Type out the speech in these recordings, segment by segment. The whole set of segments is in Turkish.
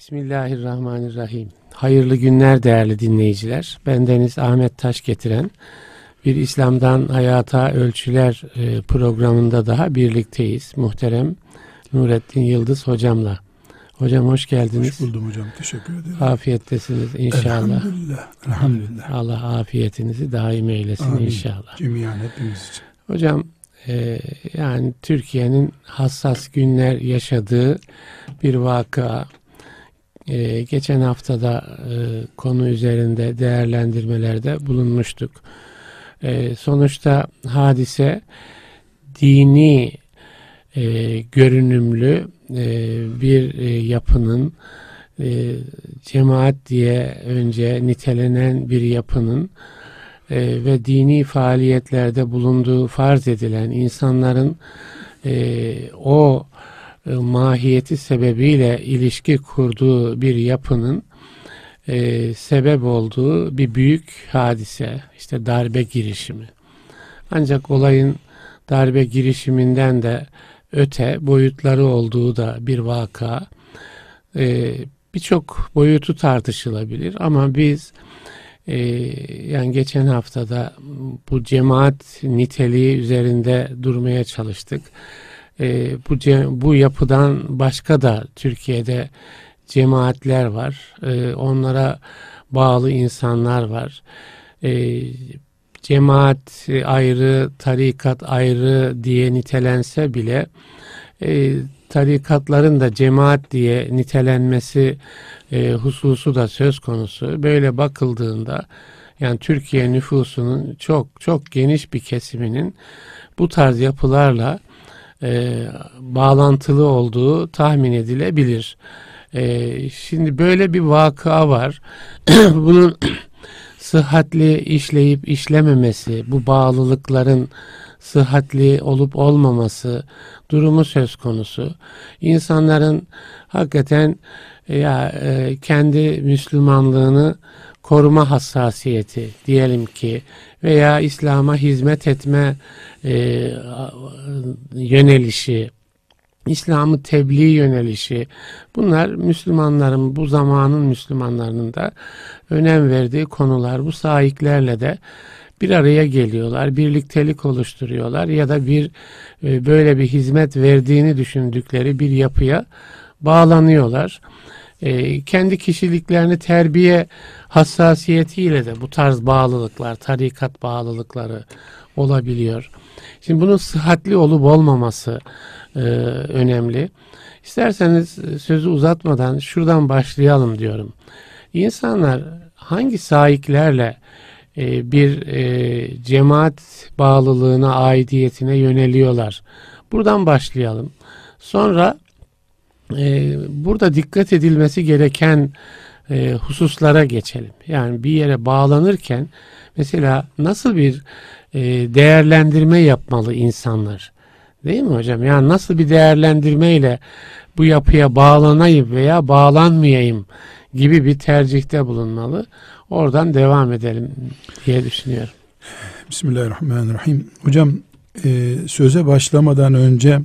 Bismillahirrahmanirrahim. Hayırlı günler değerli dinleyiciler. Bendeniz Ahmet Taş getiren bir İslam'dan Hayata Ölçüler e, programında daha birlikteyiz. Muhterem Nurettin Yıldız hocamla. Hocam hoş geldiniz. Hoş buldum hocam. Teşekkür ederim. Afiyettesiniz inşallah. Elhamdülillah. Elhamdülillah. Allah afiyetinizi daim eylesin Amin. inşallah. Cemiyen hepimiz için. Hocam e, yani Türkiye'nin hassas günler yaşadığı bir vaka ee, geçen haftada e, konu üzerinde değerlendirmelerde bulunmuştuk. E, sonuçta hadise dini e, görünümlü e, bir e, yapının e, cemaat diye önce nitelenen bir yapının e, ve dini faaliyetlerde bulunduğu farz edilen insanların e, o e, mahiyeti sebebiyle ilişki kurduğu bir yapının e, sebep olduğu bir büyük hadise işte darbe girişimi. Ancak olayın darbe girişiminden de öte boyutları olduğu da bir vaka. E, Birçok boyutu tartışılabilir ama biz e, yani geçen haftada bu cemaat niteliği üzerinde durmaya çalıştık e, bu bu yapıdan başka da Türkiye'de cemaatler var. E, onlara bağlı insanlar var. E, cemaat ayrı, tarikat ayrı diye nitelense bile e, tarikatların da cemaat diye nitelenmesi e, hususu da söz konusu. Böyle bakıldığında yani Türkiye nüfusunun çok çok geniş bir kesiminin bu tarz yapılarla e, bağlantılı olduğu tahmin edilebilir. E, şimdi böyle bir vaka var. Bunun sıhhatli işleyip işlememesi, bu bağlılıkların sıhhatli olup olmaması durumu söz konusu. İnsanların hakikaten ya e, kendi Müslümanlığını koruma hassasiyeti diyelim ki veya İslam'a hizmet etme e, yönelişi, İslam'ı tebliğ yönelişi bunlar Müslümanların bu zamanın Müslümanlarının da önem verdiği konular. Bu sahiplerle de bir araya geliyorlar, birliktelik oluşturuyorlar ya da bir e, böyle bir hizmet verdiğini düşündükleri bir yapıya bağlanıyorlar e, kendi kişiliklerini terbiye hassasiyetiyle de bu tarz bağlılıklar, tarikat bağlılıkları olabiliyor. Şimdi bunun sıhhatli olup olmaması e, önemli. İsterseniz sözü uzatmadan şuradan başlayalım diyorum. İnsanlar hangi sahiplerle e, bir e, cemaat bağlılığına, aidiyetine yöneliyorlar? Buradan başlayalım. Sonra e, burada dikkat edilmesi gereken e, hususlara geçelim. Yani bir yere bağlanırken mesela nasıl bir e, değerlendirme yapmalı insanlar? Değil mi hocam? Yani nasıl bir değerlendirmeyle bu yapıya bağlanayım veya bağlanmayayım gibi bir tercihte bulunmalı. Oradan devam edelim diye düşünüyorum. Bismillahirrahmanirrahim. Hocam e, söze başlamadan önce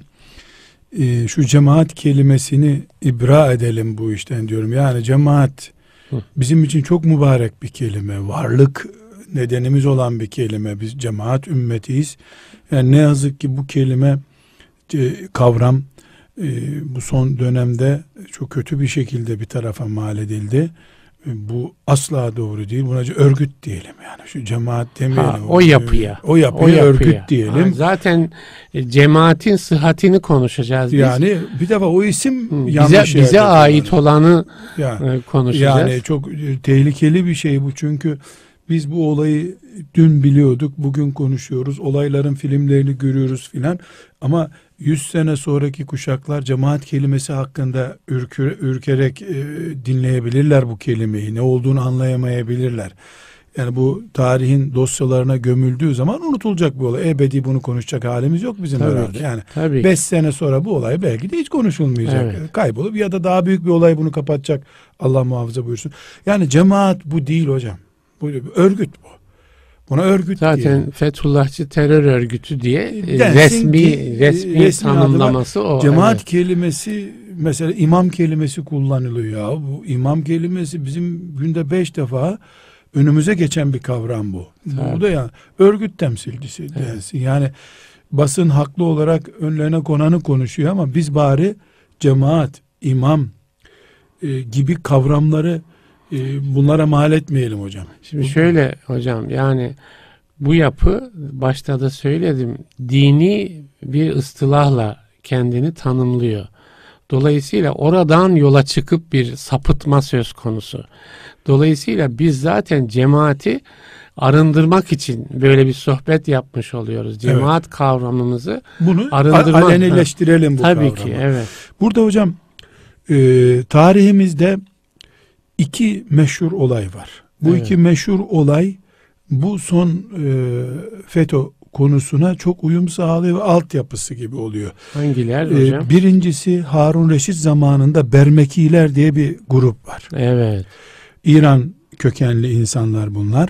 e, şu cemaat kelimesini ibra edelim bu işten diyorum. Yani cemaat bizim için çok mübarek bir kelime. Varlık nedenimiz olan bir kelime. Biz cemaat ümmetiyiz. Yani ne yazık ki bu kelime e, kavram e, bu son dönemde çok kötü bir şekilde bir tarafa mal edildi bu asla doğru değil. Buna örgüt diyelim yani. Şu cemaat demeyelim. Ha, o yapıya. O yapıya, o yapıya. örgüt diyelim. Ha, zaten e, cemaatin sıhhatini konuşacağız biz. Yani bir defa o isim bize, bize ait olanı yani, e, konuşacağız. Yani çok e, tehlikeli bir şey bu çünkü biz bu olayı dün biliyorduk, bugün konuşuyoruz, olayların filmlerini görüyoruz filan ama 100 sene sonraki kuşaklar cemaat kelimesi hakkında ürkür, ürkerek e, dinleyebilirler bu kelimeyi. Ne olduğunu anlayamayabilirler. Yani bu tarihin dosyalarına gömüldüğü zaman unutulacak bu olay. Ebedi bunu konuşacak halimiz yok bizim tabii herhalde. Ki, yani tabii 5 sene sonra bu olay belki de hiç konuşulmayacak. Evet. Kaybolup ya da daha büyük bir olay bunu kapatacak. Allah muhafaza buyursun. Yani cemaat bu değil hocam. Bu örgüt bu. Buna örgüt Zaten diyelim. Fethullahçı terör örgütü diye Densin resmi ki, resmi, resmi tanımlaması o. Cemaat evet. kelimesi mesela imam kelimesi kullanılıyor ya. Bu imam kelimesi bizim günde beş defa önümüze geçen bir kavram bu. Tabii. Bu da ya örgüt temsilcisi densin. Yani basın haklı olarak önlerine konanı konuşuyor ama biz bari cemaat, imam e, gibi kavramları e, bunlara mal etmeyelim hocam. Şimdi şöyle hocam yani bu yapı başta da söyledim dini bir ıstılahla kendini tanımlıyor. Dolayısıyla oradan yola çıkıp bir sapıtma söz konusu. Dolayısıyla biz zaten cemaati arındırmak için böyle bir sohbet yapmış oluyoruz. Cemaat kavramımızı Bunu Arındırma. alenileştirelim bu tabii kavramı. ki evet. Burada hocam e, tarihimizde iki meşhur olay var. Bu Evet. iki meşhur olay bu son e, FETÖ konusuna çok uyum sağlıyor ve altyapısı gibi oluyor. Hangiler E, hocam? birincisi Harun Reşit zamanında Bermekiler diye bir grup var. Evet. İran kökenli insanlar bunlar.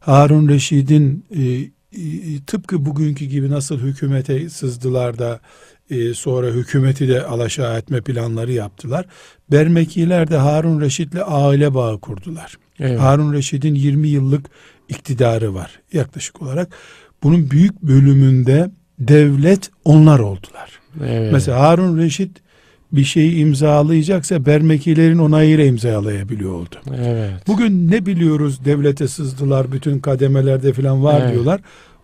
Harun Reşid'in e, e, tıpkı bugünkü gibi nasıl hükümete sızdılar da e, sonra hükümeti de alaşağı etme planları yaptılar. Bermekiler de Harun Reşit'le aile bağı kurdular. Evet. Harun Reşid'in 20 yıllık iktidarı var yaklaşık olarak. Bunun büyük bölümünde devlet onlar oldular. evet. Mesela Harun Reşit bir şeyi imzalayacaksa Bermekilerin onayıyla imzalayabiliyordu. Evet. Bugün ne biliyoruz devlete sızdılar bütün kademelerde falan var Evet. diyorlar.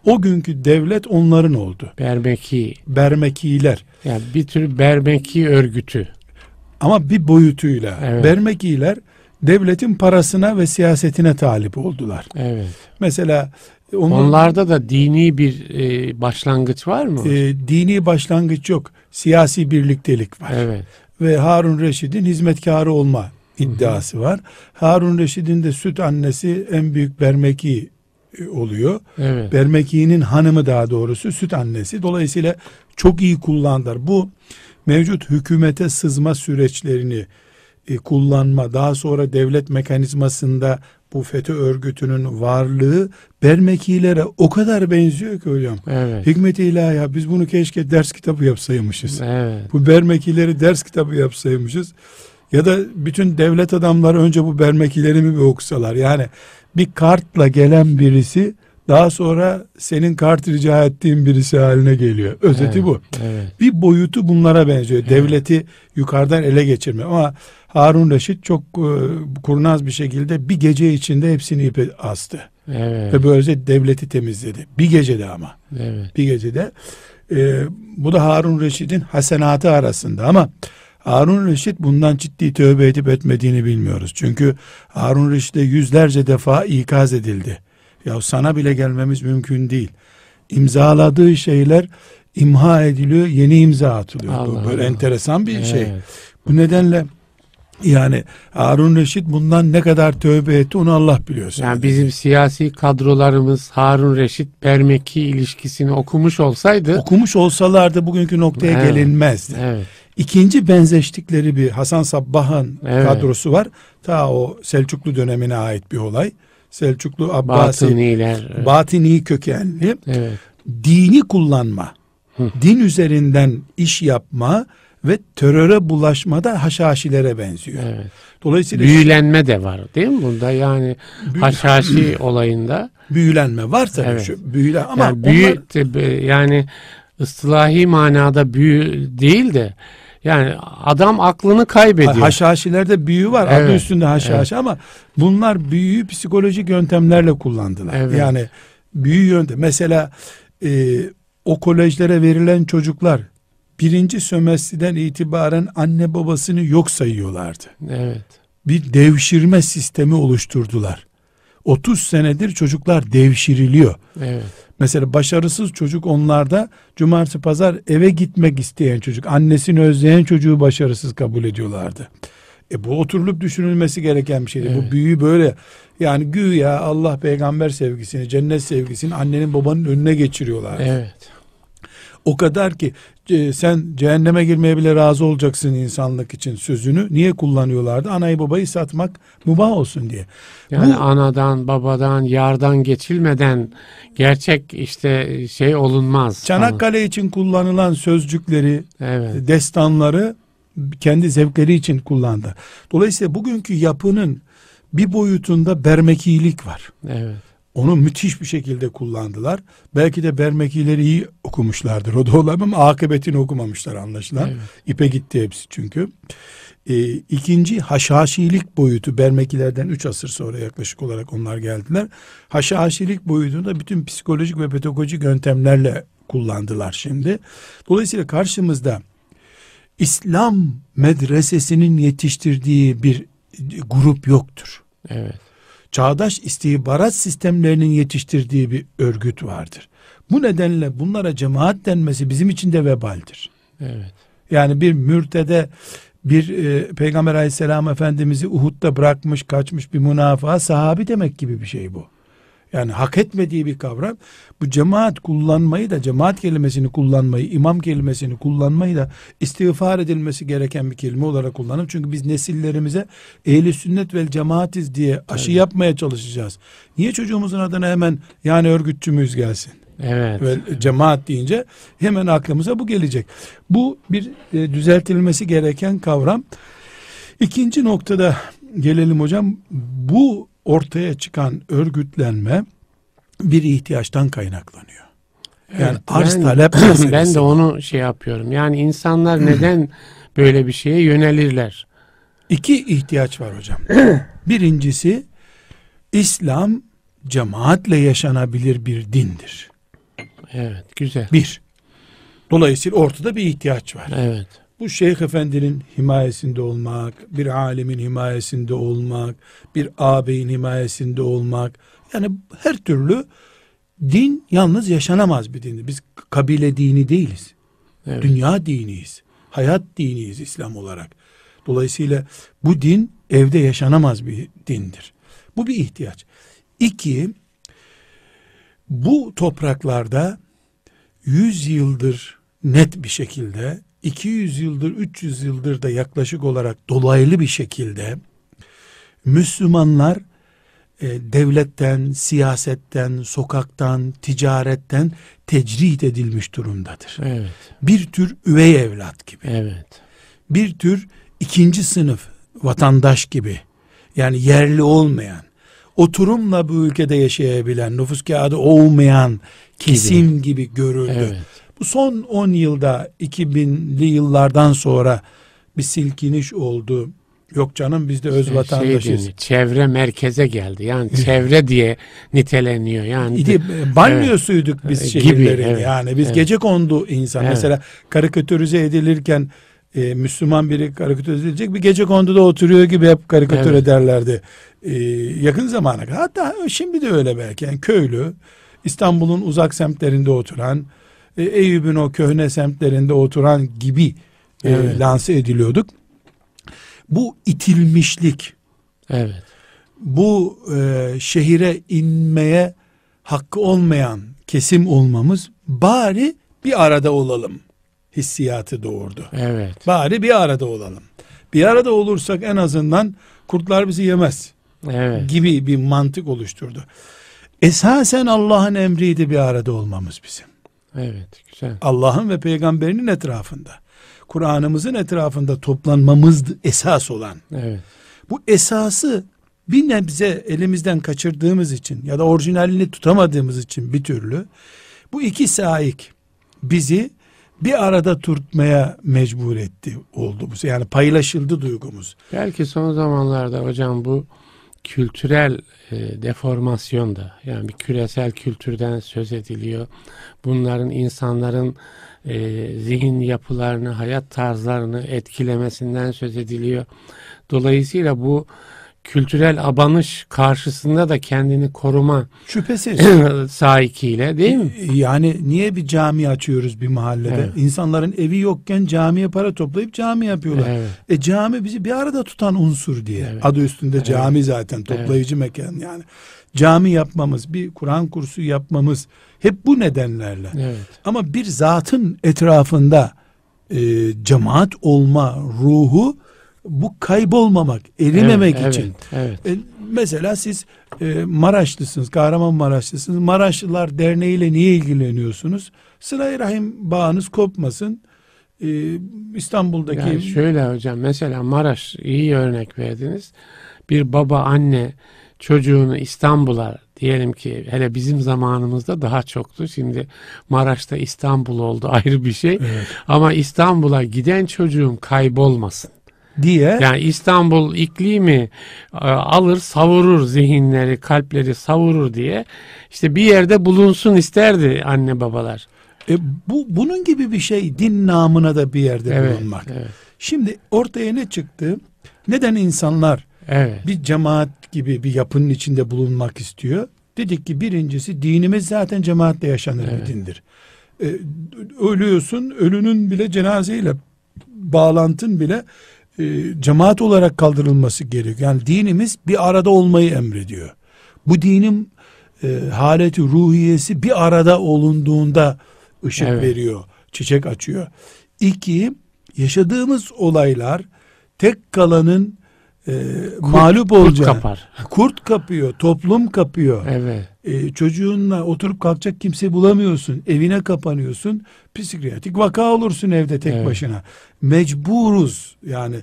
O günkü devlet onların oldu. Berbeki. Bermekiler. Yani bir tür Berbeki örgütü. Ama bir boyutuyla. Evet. Bermekiler devletin parasına ve siyasetine talip oldular. Evet. Mesela onun, Onlarda da dini bir e, başlangıç var mı? e, dini başlangıç yok. Siyasi birliktelik var. evet. Ve Harun Reşid'in hizmetkarı olma iddiası var. Harun Reşid'in de süt annesi en büyük Bermeki e, oluyor. Evet. Bermeki'nin hanımı daha doğrusu süt annesi. Dolayısıyla çok iyi kullandılar. Bu mevcut hükümete sızma süreçlerini e, kullanma, daha sonra devlet mekanizmasında bu FETÖ örgütünün varlığı Bermekilere o kadar benziyor ki hocam. Evet. Hikmet-i ilahi biz bunu keşke ders kitabı yapsaymışız. Evet. Bu Bermekileri ders kitabı yapsaymışız. Ya da bütün devlet adamları önce bu Bermekileri mi bir okusalar. Yani bir kartla gelen birisi daha sonra senin kart rica ettiğin birisi haline geliyor. Özeti evet. bu. Evet. Bir boyutu bunlara benziyor. Devleti yukarıdan ele geçirme. Ama Harun Reşit çok e, kurnaz bir şekilde bir gece içinde hepsini ipe astı. Evet. Ve böylece devleti temizledi. Bir gecede ama Evet. bir gecede. Ee, bu da Harun Reşit'in hasenatı arasında ama Harun Reşit bundan ciddi tövbe edip etmediğini bilmiyoruz. Çünkü Harun Reşit'e yüzlerce defa ikaz edildi. Ya sana bile gelmemiz mümkün değil. İmzaladığı şeyler imha ediliyor, yeni imza atılıyor. Allah Bu böyle Allah. enteresan bir şey. Evet. Bu nedenle yani Harun Reşit bundan ne kadar tövbe etti onu Allah biliyor. Yani bizim siyasi kadrolarımız Harun Reşit Bermeki ilişkisini okumuş olsaydı okumuş olsalardı bugünkü noktaya Evet. gelinmezdi. evet. İkinci benzeştikleri bir Hasan Sabbah'ın Evet. kadrosu var. Ta o Selçuklu dönemine ait bir olay. Selçuklu Abbasi Batıniler. batini kökenli evet. dini kullanma, Hı. din üzerinden iş yapma ve teröre bulaşmada haşhaşilere benziyor. Evet. Dolayısıyla Büyülenme de var değil mi bunda? Yani Büyü- haşhaşi olayında büyülenme var tabii Evet. şu büyülen ama yani büyü onlar yani ıstılahi manada büyü değil de yani adam aklını kaybediyor. haşhaşilerde büyü var. Adı Evet. üstünde haşhaşi ama bunlar büyüyü psikolojik yöntemlerle kullandılar. Evet. Yani büyü yöntem. Mesela e, o kolejlere verilen çocuklar birinci sömestrden itibaren anne babasını yok sayıyorlardı. Evet. Bir devşirme sistemi oluşturdular. 30 senedir çocuklar devşiriliyor. Evet. Mesela başarısız çocuk onlarda cumartesi pazar eve gitmek isteyen çocuk, annesini özleyen çocuğu başarısız kabul ediyorlardı. E bu oturulup düşünülmesi gereken bir şeydi. Evet. Bu büyü böyle yani güya Allah peygamber sevgisini, cennet sevgisini annenin babanın önüne geçiriyorlar. Evet. O kadar ki e, sen cehenneme girmeye bile razı olacaksın insanlık için sözünü niye kullanıyorlardı? Anayı babayı satmak mübah olsun diye. Yani Bu, anadan babadan yardan geçilmeden gerçek işte şey olunmaz. Çanakkale için kullanılan sözcükleri, evet. destanları kendi zevkleri için kullandı. Dolayısıyla bugünkü yapının bir boyutunda bermekilik var. Evet. Onu müthiş bir şekilde kullandılar. Belki de Bermekileri iyi okumuşlardır. O da olabilir ama akıbetini okumamışlar anlaşılan. Evet. İpe gitti hepsi çünkü. Ee, ikinci haşhaşilik boyutu Bermekilerden 3 asır sonra yaklaşık olarak onlar geldiler. Haşhaşilik boyutunu da bütün psikolojik ve pedagojik yöntemlerle kullandılar şimdi. Dolayısıyla karşımızda İslam medresesinin yetiştirdiği bir grup yoktur. Evet çağdaş istihbarat sistemlerinin yetiştirdiği bir örgüt vardır. Bu nedenle bunlara cemaat denmesi bizim için de vebaldir. Evet. Yani bir mürtede bir e, Peygamber aleyhisselam efendimizi Uhud'da bırakmış kaçmış bir münafığa sahabi demek gibi bir şey bu. Yani hak etmediği bir kavram. Bu cemaat kullanmayı da cemaat kelimesini kullanmayı, imam kelimesini kullanmayı da istiğfar edilmesi gereken bir kelime olarak kullanalım. Çünkü biz nesillerimize ehli sünnet vel cemaatiz diye aşı evet. yapmaya çalışacağız. Niye çocuğumuzun adına hemen yani örgütçümüz gelsin? Evet. Ve cemaat deyince hemen aklımıza bu gelecek. Bu bir e, düzeltilmesi gereken kavram. İkinci noktada gelelim hocam. Bu ortaya çıkan örgütlenme bir ihtiyaçtan kaynaklanıyor. Yani evet, arz ben, talep Ben de onu şey yapıyorum. Yani insanlar neden böyle bir şeye yönelirler? İki ihtiyaç var hocam. Birincisi İslam cemaatle yaşanabilir bir dindir. Evet, güzel. Bir. Dolayısıyla ortada bir ihtiyaç var. Evet bu şeyh efendinin himayesinde olmak, bir alimin himayesinde olmak, bir ağabeyin himayesinde olmak, yani her türlü din yalnız yaşanamaz bir dindir. Biz kabile dini değiliz. Evet. Dünya diniyiz. Hayat diniyiz İslam olarak. Dolayısıyla bu din evde yaşanamaz bir dindir. Bu bir ihtiyaç. İki, bu topraklarda yüz yıldır net bir şekilde 200 yıldır 300 yıldır da yaklaşık olarak dolaylı bir şekilde Müslümanlar e, devletten, siyasetten, sokaktan, ticaretten tecrit edilmiş durumdadır. Evet. Bir tür üvey evlat gibi. Evet. Bir tür ikinci sınıf vatandaş gibi. Yani yerli olmayan, oturumla bu ülkede yaşayabilen, nüfus kağıdı olmayan kesim gibi, gibi görüldü. Evet. Son 10 yılda 2000'li yıllardan sonra bir silkiniş oldu. Yok canım biz de öz şey, vatandaşız. Şey çevre merkeze geldi. Yani çevre diye niteleniyor. Yani İdi, banyosuyduk evet. biz şehirlerin. Gibi, evet, yani biz evet. gece kondu insan. Evet. Mesela karikatürize edilirken e, Müslüman biri karikatürize edilecek bir gece konduda oturuyor gibi hep karikatür evet. ederlerdi. E, yakın zamana kadar. Hatta şimdi de öyle belki. Yani köylü İstanbul'un uzak semtlerinde oturan e, Eyüp'ün o köhne semtlerinde oturan gibi e, evet. lanse ediliyorduk. Bu itilmişlik, evet. bu e, şehire inmeye hakkı olmayan kesim olmamız bari bir arada olalım hissiyatı doğurdu. Evet. Bari bir arada olalım. Bir arada olursak en azından kurtlar bizi yemez. Evet. Gibi bir mantık oluşturdu. Esasen Allah'ın emriydi bir arada olmamız bizim. Evet, güzel. Allah'ın ve peygamberinin etrafında. Kur'an'ımızın etrafında toplanmamız esas olan. Evet. Bu esası bir nebze elimizden kaçırdığımız için ya da orijinalini tutamadığımız için bir türlü bu iki saik bizi bir arada tutmaya mecbur etti oldu bu. Yani paylaşıldı duygumuz. Belki son zamanlarda hocam bu kültürel e, deformasyon da yani bir küresel kültürden söz ediliyor. Bunların insanların e, zihin yapılarını, hayat tarzlarını etkilemesinden söz ediliyor. Dolayısıyla bu kültürel abanış karşısında da kendini koruma Şüphesiz. sahikiyle değil mi? Yani niye bir cami açıyoruz bir mahallede? Evet. İnsanların evi yokken camiye para toplayıp cami yapıyorlar. Evet. E cami bizi bir arada tutan unsur diye. Evet. Adı üstünde cami zaten toplayıcı mekan yani. Cami yapmamız, bir Kur'an kursu yapmamız hep bu nedenlerle. Evet. Ama bir zatın etrafında e, cemaat olma ruhu bu kaybolmamak, erimemek evet, için. Evet. evet. E, mesela siz e, Maraşlısınız, Kahramanmaraşlısınız. Maraşlılar Derneği'yle niye ilgileniyorsunuz? Sıla-i Rahim bağınız kopmasın. E, İstanbul'daki Yani şöyle hocam mesela Maraş iyi örnek verdiniz. Bir baba anne çocuğunu İstanbul'a diyelim ki hele bizim zamanımızda daha çoktu. Şimdi Maraş'ta İstanbul oldu ayrı bir şey. Evet. Ama İstanbul'a giden çocuğum kaybolmasın. Diye Yani İstanbul iklimi e, alır savurur zihinleri kalpleri savurur diye işte bir yerde bulunsun isterdi anne babalar. e, bu bunun gibi bir şey din namına da bir yerde Evet, bulunmak. evet, Şimdi ortaya ne çıktı? Neden insanlar evet, bir cemaat gibi bir yapının içinde bulunmak istiyor? Dedik ki birincisi dinimiz zaten cemaatle yaşanır Evet. bir dindir. E, ölüyorsun, ölünün bile cenazeyle bağlantın bile e, cemaat olarak kaldırılması gerekiyor. Yani dinimiz bir arada olmayı emrediyor. Bu dinin e, haleti ruhiyesi bir arada olunduğunda ışık Evet. veriyor, çiçek açıyor. İki, yaşadığımız olaylar tek kalanın e, mağlup kurt olacağı. kapar. Kurt kapıyor, toplum kapıyor. Evet. E, çocuğunla oturup kalkacak kimse bulamıyorsun. Evine kapanıyorsun. Psikiyatrik vaka olursun evde tek Evet. başına. Mecburuz. Yani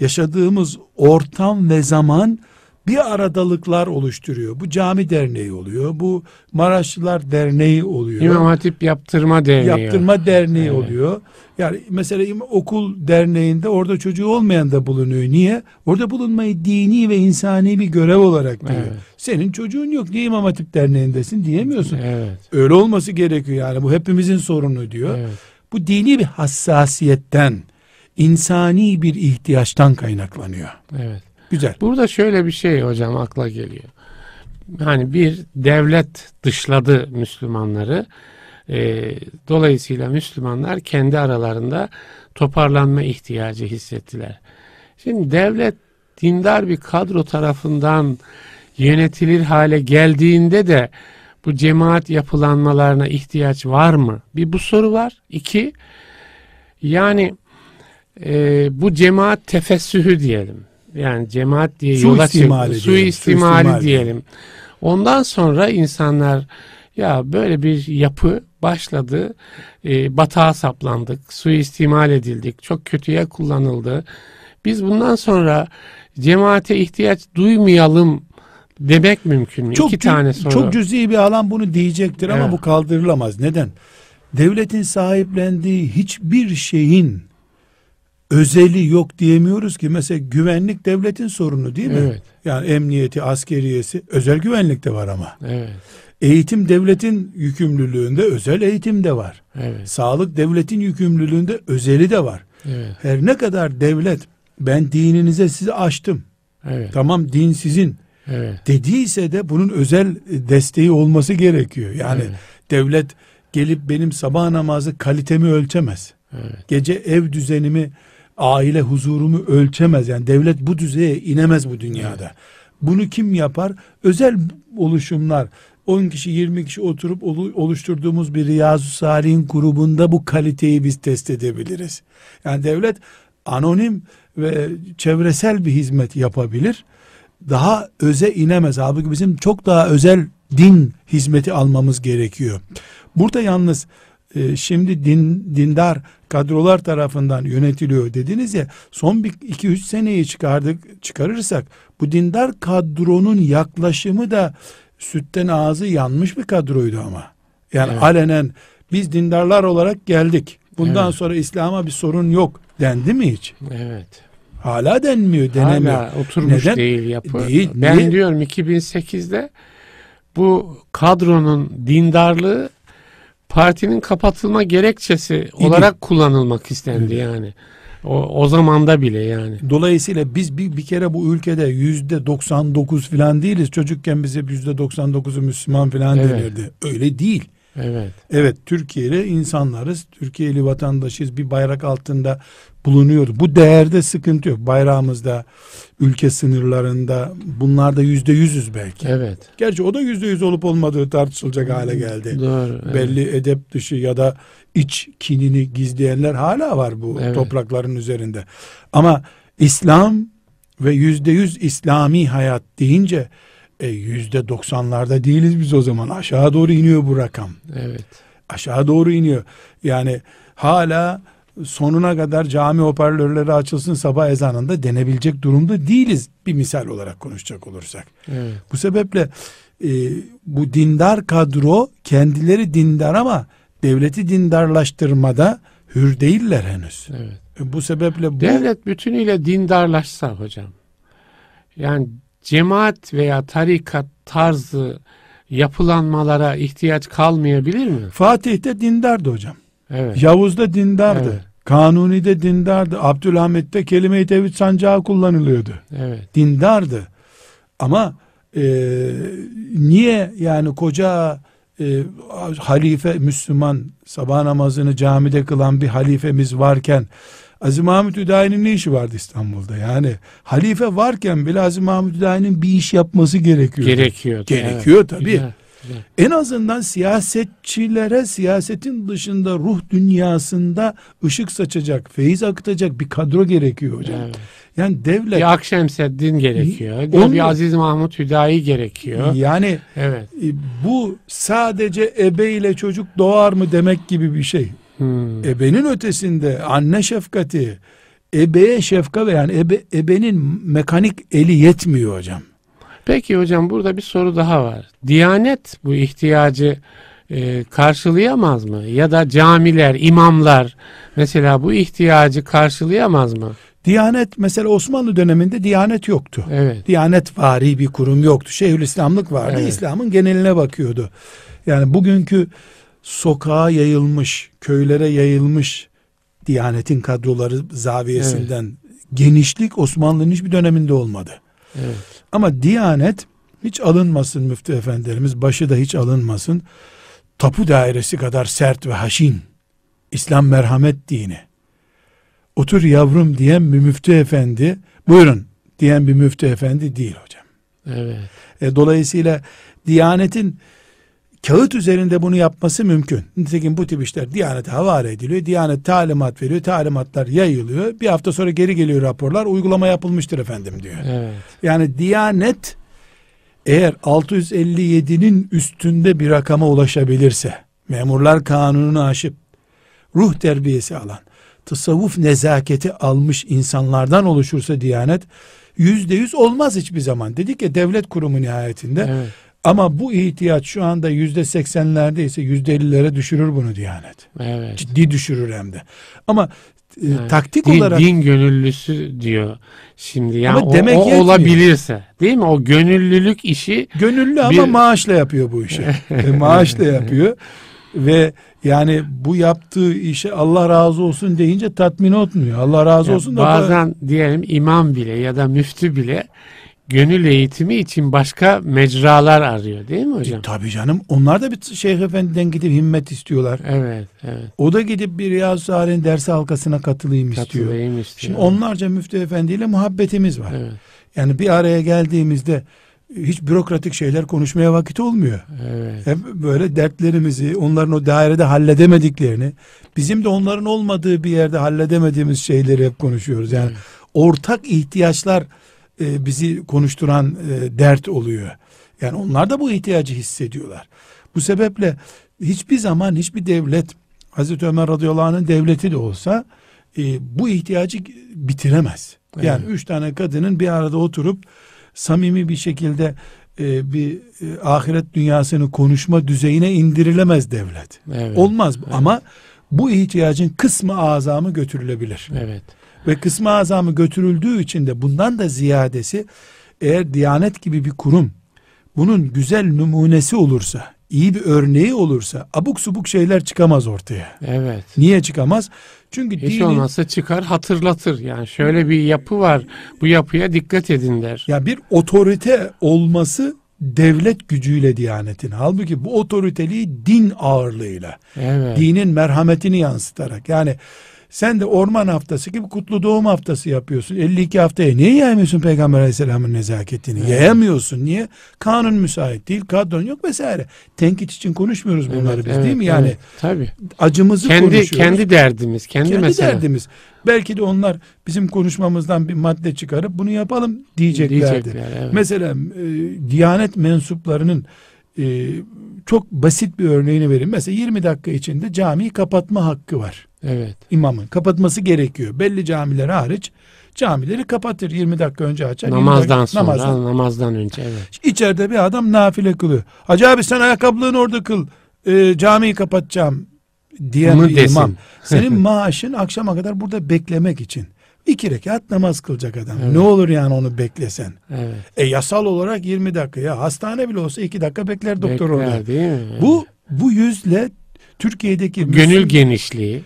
yaşadığımız ortam ve zaman bir aradalıklar oluşturuyor. Bu cami derneği oluyor. Bu Maraşlılar derneği oluyor. İmam Hatip Yaptırma Derneği. Yaptırma derneği Evet. oluyor. Yani mesela okul derneğinde orada çocuğu olmayan da bulunuyor. Niye? Orada bulunmayı dini ve insani bir görev olarak görüyor. Evet. Senin çocuğun yok. Niye İmam Hatip derneğindesin diyemiyorsun. Evet. Öyle olması gerekiyor yani. Bu hepimizin sorunu diyor. Evet. Bu dini bir hassasiyetten, insani bir ihtiyaçtan kaynaklanıyor. Evet. Güzel. Burada şöyle bir şey hocam akla geliyor. Hani bir devlet dışladı Müslümanları. Ee, dolayısıyla Müslümanlar kendi aralarında toparlanma ihtiyacı hissettiler. Şimdi devlet dindar bir kadro tarafından yönetilir hale geldiğinde de bu cemaat yapılanmalarına ihtiyaç var mı? Bir bu soru var. İki, yani e, bu cemaat tefessühü diyelim. Yani cemaat diye yola Suistimali çık, diyelim, suistimali suistimali. diyelim. Ondan sonra insanlar ya böyle bir yapı başladı, e, batağa saplandık, suistimal edildik, çok kötüye kullanıldı. Biz bundan sonra cemaate ihtiyaç duymayalım demek mümkün mü? Çok, İki tane soru. çok cüz'i bir alan bunu diyecektir ama Evet. bu kaldırılamaz. Neden? Devletin sahiplendiği hiçbir şeyin özeli yok diyemiyoruz ki. Mesela güvenlik devletin sorunu değil mi? Evet. Yani emniyeti, askeriyesi, özel güvenlik de var ama. Evet, Eğitim devletin yükümlülüğünde, özel eğitim de var. evet, Sağlık devletin yükümlülüğünde, özeli de var. evet, Her ne kadar devlet ben dininize sizi açtım. evet, Tamam din sizin evet, dediyse de bunun özel desteği olması gerekiyor. Yani Evet. devlet gelip benim sabah namazı kalitemi ölçemez. evet, Gece ev düzenimi, aile huzurumu ölçemez. Yani devlet bu düzeye inemez bu dünyada. Bunu kim yapar? Özel oluşumlar. 10 kişi 20 kişi oturup olu- oluşturduğumuz bir Riyazu Salih'in grubunda bu kaliteyi biz test edebiliriz. Yani devlet anonim ve çevresel bir hizmet yapabilir. Daha öze inemez. Halbuki bizim çok daha özel din hizmeti almamız gerekiyor. Burada yalnız e, şimdi din, dindar kadrolar tarafından yönetiliyor dediniz ya son bir iki üç seneyi çıkardık çıkarırsak bu dindar kadronun yaklaşımı da sütten ağzı yanmış bir kadroydu ama. Yani Evet. alenen biz dindarlar olarak geldik. Bundan Evet. sonra İslam'a bir sorun yok dendi mi hiç? evet. Hala denmiyor, denemiyor. Hala oturmuş Neden? değil yapı. Değil, ben niye? diyorum 2008'de bu kadronun dindarlığı partinin kapatılma gerekçesi olarak kullanılmak istendi yani. O, o zamanda bile yani. Dolayısıyla biz bir, bir kere bu ülkede yüzde 99 falan değiliz. Çocukken bize yüzde 99'u Müslüman falan Evet. denirdi. Öyle değil. Evet. Evet Türkiye'li insanlarız. Türkiye'li vatandaşız. Bir bayrak altında bulunuyoruz. Bu değerde sıkıntı yok. Bayrağımızda, ülke sınırlarında bunlarda yüzde yüzüz belki. Evet. Gerçi o da yüzde yüz olup olmadığı tartışılacak hale geldi. Doğru. evet. Belli edep dışı ya da iç kinini gizleyenler hala var bu Evet. toprakların üzerinde. Ama İslam ve yüzde yüz İslami hayat deyince e, yüzde doksanlarda değiliz biz o zaman. Aşağı doğru iniyor bu rakam. Evet. Aşağı doğru iniyor. Yani hala sonuna kadar cami hoparlörleri açılsın sabah ezanında denebilecek durumda değiliz. Bir misal olarak konuşacak olursak. Evet. Bu sebeple e, bu dindar kadro kendileri dindar ama devleti dindarlaştırmada hür değiller henüz. Evet. E, bu sebeple bu Devlet bütünüyle dindarlaşsa hocam. Yani cemaat veya tarikat tarzı yapılanmalara ihtiyaç kalmayabilir mi? Fatih de dindardı hocam. Evet. Yavuz da dindardı. Evet. Kanuni de dindardı. Abdülhamit'te kelime-i tevhid sancağı kullanılıyordu. Evet. dindardı. Ama e, niye yani koca e, halife Müslüman sabah namazını camide kılan bir halifemiz varken Aziz Mahmut Hüdayi'nin ne işi vardı İstanbul'da? Yani halife varken bile Aziz Mahmut Hüdayi'nin bir iş yapması gerekiyor. Gerekiyor. Gerekiyor Evet. tabii. Güzel, güzel. En azından siyasetçilere siyasetin dışında ruh dünyasında ışık saçacak, feyiz akıtacak bir kadro gerekiyor hocam. Evet. Yani devlet Bir Akşemseddin gerekiyor. Onun- Bir Aziz Mahmut Hüdayi gerekiyor. yani Evet. E, bu sadece ebe ile çocuk doğar mı demek gibi bir şey. Hmm. Ebenin ötesinde anne şefkati, ebeye şefka ve yani ebe, ebenin mekanik eli yetmiyor hocam. Peki hocam burada bir soru daha var. Diyanet bu ihtiyacı e, karşılayamaz mı? Ya da camiler, imamlar mesela bu ihtiyacı karşılayamaz mı? Diyanet mesela Osmanlı döneminde Diyanet yoktu. Evet. Diyanet vari bir kurum yoktu. Şeyhülislamlık vardı. Evet. İslam'ın geneline bakıyordu. Yani bugünkü sokağa yayılmış, köylere yayılmış Diyanetin kadroları zaviyesinden genişlik Osmanlı'nın hiçbir döneminde olmadı. Evet. Ama Diyanet hiç alınmasın müftü efendilerimiz başı da hiç alınmasın. Tapu dairesi kadar sert ve haşin. İslam merhamet dini. Otur yavrum diyen bir müftü efendi buyurun diyen bir müftü efendi değil hocam. Evet. E, dolayısıyla Diyanet'in kağıt üzerinde bunu yapması mümkün. Nitekim bu tip işler Diyanet'e havale ediliyor. Diyanet talimat veriyor. Talimatlar yayılıyor. Bir hafta sonra geri geliyor raporlar. Uygulama yapılmıştır efendim diyor. Evet. Yani Diyanet eğer 657'nin üstünde bir rakama ulaşabilirse, memurlar kanununu aşıp ruh terbiyesi alan, tasavvuf nezaketi almış insanlardan oluşursa Diyanet yüzde yüz olmaz hiçbir zaman. Dedik ya devlet kurumu nihayetinde. Evet. Ama bu ihtiyaç şu anda yüzde seksenlerde ise yüzde ellilere düşürür bunu Diyanet. Evet. Ciddi düşürür hem de. Ama e, Yani taktik din, olarak din gönüllüsü diyor şimdi ya Ama o, demek o yetmiyor. olabilirse değil mi o gönüllülük işi Gönüllü ama Bir- maaşla yapıyor bu işi. E, maaşla yapıyor. Ve yani bu yaptığı işe Allah razı olsun deyince tatmin olmuyor. Allah razı Ya olsun da bazen diyelim imam bile ya da müftü bile gönül eğitimi için başka mecralar arıyor değil mi E, hocam? tabii canım onlar da bir Şeyh Efendi'den gidip himmet istiyorlar. Evet, evet. O da gidip bir Riyaz Salih'in dersi halkasına katılayım istiyor. Katılayım istiyor. Şimdi onlarca müftü efendiyle muhabbetimiz var. Evet, Yani bir araya geldiğimizde hiç bürokratik şeyler konuşmaya vakit olmuyor. evet. Hep böyle dertlerimizi, onların o dairede halledemediklerini, bizim de onların olmadığı bir yerde halledemediğimiz şeyleri hep konuşuyoruz. Yani Evet. ortak ihtiyaçlar e, bizi konuşturan e, dert oluyor. Yani onlar da bu ihtiyacı hissediyorlar. Bu sebeple hiçbir zaman hiçbir devlet Hazreti Ömer radıyallahu anh'ın devleti de olsa e, bu ihtiyacı bitiremez. Yani Evet. üç tane kadının bir arada oturup samimi bir şekilde e, bir e, ahiret dünyasını konuşma düzeyine indirilemez devlet. evet. Olmaz ama bu ihtiyacın kısmı azamı götürülebilir. Evet. Ve kısmı azamı götürüldüğü için de bundan da ziyadesi eğer Diyanet gibi bir kurum bunun güzel numunesi olursa, iyi bir örneği olursa abuk subuk şeyler çıkamaz ortaya. Evet. Niye çıkamaz? Çünkü Hiç dinin olmazsa çıkar hatırlatır. Yani şöyle bir yapı var. Bu yapıya dikkat edin der. ya bir otorite olması devlet gücüyle diyanetin. Halbuki bu otoriteliği din ağırlığıyla, Evet. dinin merhametini yansıtarak. Yani sen de orman haftası gibi kutlu doğum haftası yapıyorsun. 52 haftaya niye yaymıyorsun Peygamber Aleyhisselam'ın nezaketini? Evet. Yayamıyorsun. Niye? Kanun müsait değil, kadron yok vesaire. Tenkit için konuşmuyoruz bunları Evet, biz evet, değil mi? Yani evet. tabii. acımızı Kendi konuşuyoruz. kendi derdimiz, kendi, kendi mesela. derdimiz. Belki de onlar bizim konuşmamızdan bir madde çıkarıp bunu yapalım diyeceklerdi. Diyecekler, evet. Mesela e, Diyanet mensuplarının e, çok basit bir örneğini vereyim. Mesela 20 dakika içinde camiyi kapatma hakkı var. evet. İmamın kapatması gerekiyor. Belli camiler hariç camileri kapatır 20 dakika önce açar. 20 Namazdan dakika- sonra, namazdan. namazdan önce evet. İçeride bir adam nafile kılıyor. Hacı abi sen ayakkabılığını orada kıl. E, camiyi kapatacağım diyen Bunu bir desin. imam. Senin maaşın akşama kadar burada beklemek için. İki rekat namaz kılacak adam. Evet. Ne olur yani onu beklesen. Evet. E yasal olarak 20 dakika ya hastane bile olsa 2 dakika bekler doktor Bekler, orada. değil mi? Bu bu yüzle Türkiye'deki Gönül Müslüm- genişliği.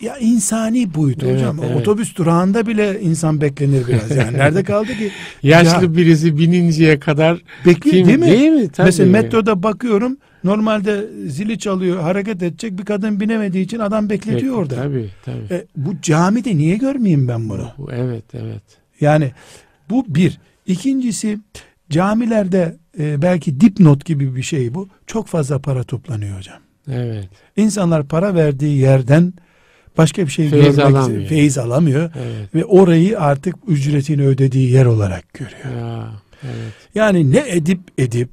ya insani boyut Evet, hocam. evet. Otobüs durağında bile insan beklenir biraz. Yani nerede kaldı ki? Yaşlı Ya- birisi bininceye kadar Bekliyor değil mi? Değil mi? Tabii. Mesela metroda bakıyorum normalde zili çalıyor hareket edecek bir kadın binemediği için adam bekletiyor Bekle- orada. Tabii tabii. E, bu camide niye görmeyeyim ben bunu? Bu- Evet evet. Yani bu bir. İkincisi camilerde e, belki dipnot gibi bir şey bu. Çok fazla para toplanıyor hocam. Evet. İnsanlar para verdiği yerden başka bir şey Feyiz görmek alamıyor. feyiz alamıyor Evet. ve orayı artık ücretini ödediği yer olarak görüyor. Ya, evet. Yani ne edip edip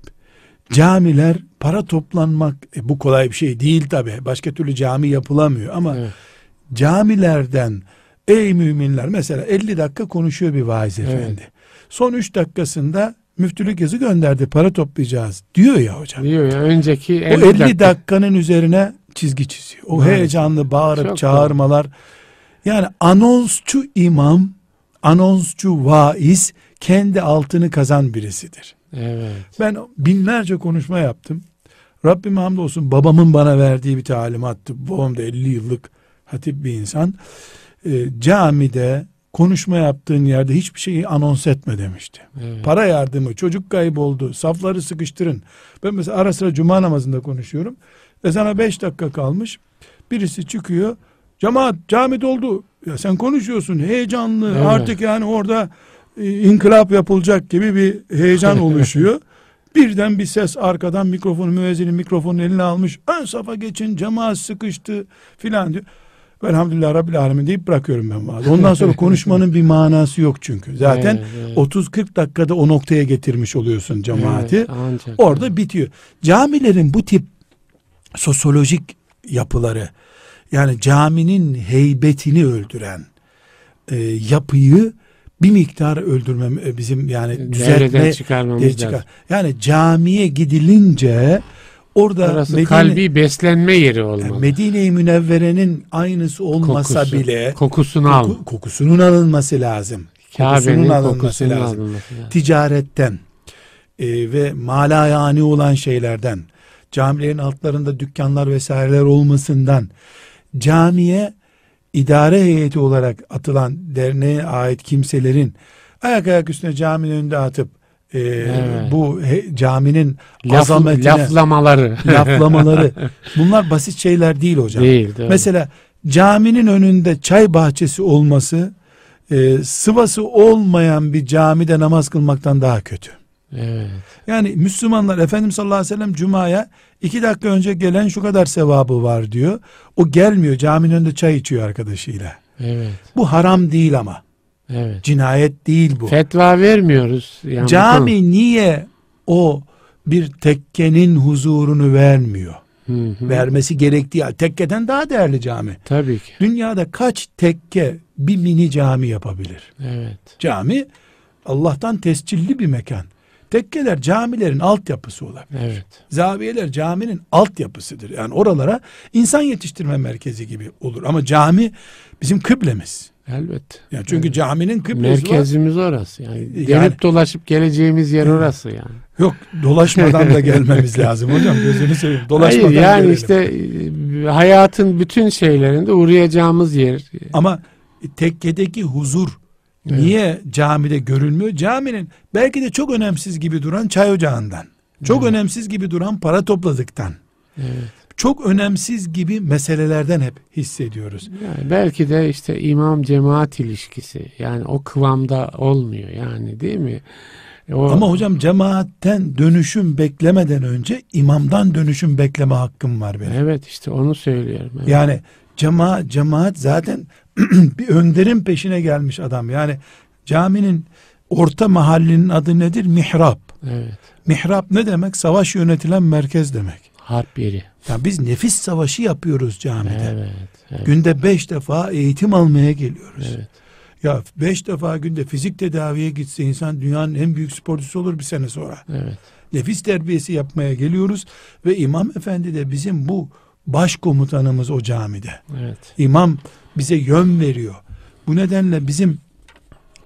camiler para toplanmak e, bu kolay bir şey değil tabi. Başka türlü cami yapılamıyor ama Evet. camilerden ey müminler mesela 50 dakika konuşuyor bir vaiz Evet. efendi. Son 3 dakikasında müftülük yazı gönderdi para toplayacağız diyor ya hocam. Diyor ya önceki O 50, 50 dakika. dakikanın üzerine çizgi çiziyor. O Maalesef. heyecanlı bağırıp Çok çağırmalar. Yani anonsçu imam, anonsçu vaiz kendi altını kazan birisidir. Evet. Ben binlerce konuşma yaptım. Rabbim hamdolsun babamın bana verdiği bir talimattı. Babam da 50 yıllık hatip bir insan. Ee, camide konuşma yaptığın yerde hiçbir şeyi anons etme demişti. evet. Para yardımı, çocuk kayboldu, safları sıkıştırın. Ben mesela ara sıra cuma namazında konuşuyorum. Ezana 5 dakika kalmış. Birisi çıkıyor. Cemaat cami doldu. Ya sen konuşuyorsun heyecanlı Evet. artık yani orada e, inkılap yapılacak gibi bir heyecan oluşuyor. Birden bir ses arkadan mikrofonu müezzinin mikrofonu eline almış. Ön safa geçin cemaat sıkıştı filan diyor. Elhamdülillah Rabbil Alemin deyip bırakıyorum ben vaazı. Ondan sonra konuşmanın bir manası yok çünkü. Zaten Evet, evet. 30-40 dakikada o noktaya getirmiş oluyorsun cemaati. Evet, ancak. Orada bitiyor. Camilerin bu tip sosyolojik yapıları yani caminin heybetini öldüren e, yapıyı bir miktar öldürmem e, bizim yani düzeltme çıkarmamız diye lazım. çıkar. Yani camiye gidilince orada Orası Medine, kalbi beslenme yeri olmalı. Medine-i Münevvere'nin aynısı olmasa Kokusu, bile kokusunu al. koku- kokusunun alınması lazım. Kabe'nin Kokusunun alınması kokusunun lazım alınması lazım. ticaretten e, ve mala yani olan şeylerden camilerin altlarında dükkanlar vesaireler olmasından camiye idare heyeti olarak atılan derneğe ait kimselerin ayak ayak üstüne caminin önünde atıp e, Evet. bu he- caminin Laf, azametine laflamaları. laflamaları bunlar basit şeyler değil hocam. Değil. doğru. Mesela caminin önünde çay bahçesi olması e, sıvası olmayan bir camide namaz kılmaktan daha kötü. Evet. Yani Müslümanlar Efendimiz sallallahu aleyhi ve sellem Cuma'ya iki dakika önce gelen şu kadar sevabı var diyor. O gelmiyor caminin önünde çay içiyor arkadaşıyla. Evet. Bu haram değil ama. Evet. Cinayet değil bu. Fetva vermiyoruz. Yani Cami niye o bir tekkenin huzurunu vermiyor? Hı hı. Vermesi gerektiği tekkeden daha değerli cami. Tabii ki. Dünyada kaç tekke bir mini cami yapabilir? Evet. Cami Allah'tan tescilli bir mekan. Tekkeler camilerin altyapısı olabilir. Evet. Zaviyeler caminin altyapısıdır. Yani oralara insan yetiştirme merkezi gibi olur. Ama cami bizim kıblemiz. Elbette. Yani çünkü Evet. caminin kıblesi var. Merkezimiz orası. Yani, Yani- dönüp dolaşıp geleceğimiz yer orası yani. Yok dolaşmadan da gelmemiz lazım hocam gözünü seveyim. Dolaşmadan Hayır, yani gelelim. işte e, hayatın bütün şeylerinde uğrayacağımız yer. Ama tekkedeki huzur Evet. niye camide görülmüyor? Caminin belki de çok önemsiz gibi duran çay ocağından. Çok Evet. önemsiz gibi duran para topladıktan. Evet. Çok önemsiz gibi meselelerden hep hissediyoruz. Yani belki de işte imam cemaat ilişkisi yani o kıvamda olmuyor yani değil mi? O, Ama hocam cemaatten dönüşüm beklemeden önce imamdan dönüşüm bekleme hakkım var benim. evet işte onu söylüyorum. Evet. Yani cemaat cemaat zaten bir önderin peşine gelmiş adam. Yani caminin orta mahallinin adı nedir? Mihrap. evet. Mihrap ne demek? Savaş yönetilen merkez demek. Harp yeri. Yani biz nefis savaşı yapıyoruz camide. Evet. Evet. Günde beş defa eğitim almaya geliyoruz. evet. Ya beş defa günde fizik tedaviye gitse insan dünyanın en büyük sporcusu olur bir sene sonra. Evet. Nefis terbiyesi yapmaya geliyoruz ve imam efendi de bizim bu başkomutanımız o camide. Evet. İmam bize yön veriyor. Bu nedenle bizim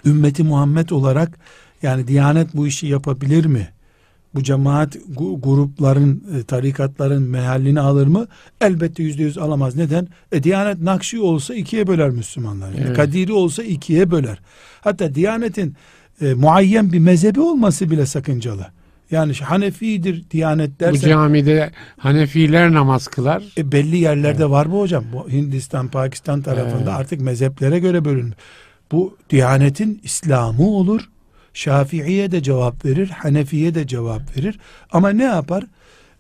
ümmeti Muhammed olarak yani Diyanet bu işi yapabilir mi? Bu cemaat grupların, e, tarikatların mehallini alır mı? Elbette yüzde yüz alamaz. Neden? E, Diyanet Nakşi olsa ikiye böler Müslümanlar. Evet. Kadiri olsa ikiye böler. Hatta Diyanet'in e, muayyen bir mezhebi olması bile sakıncalı. Yani Hanefidir Diyanet Bu dersen camide Hanefiler namaz kılar. e, belli yerlerde var mı hocam? Bu Hindistan, Pakistan tarafında Evet. artık mezheplere göre bölünmüş. Bu Diyanetin İslam'ı olur. Şafii'ye de cevap verir, Hanefi'ye de cevap verir. Ama ne yapar?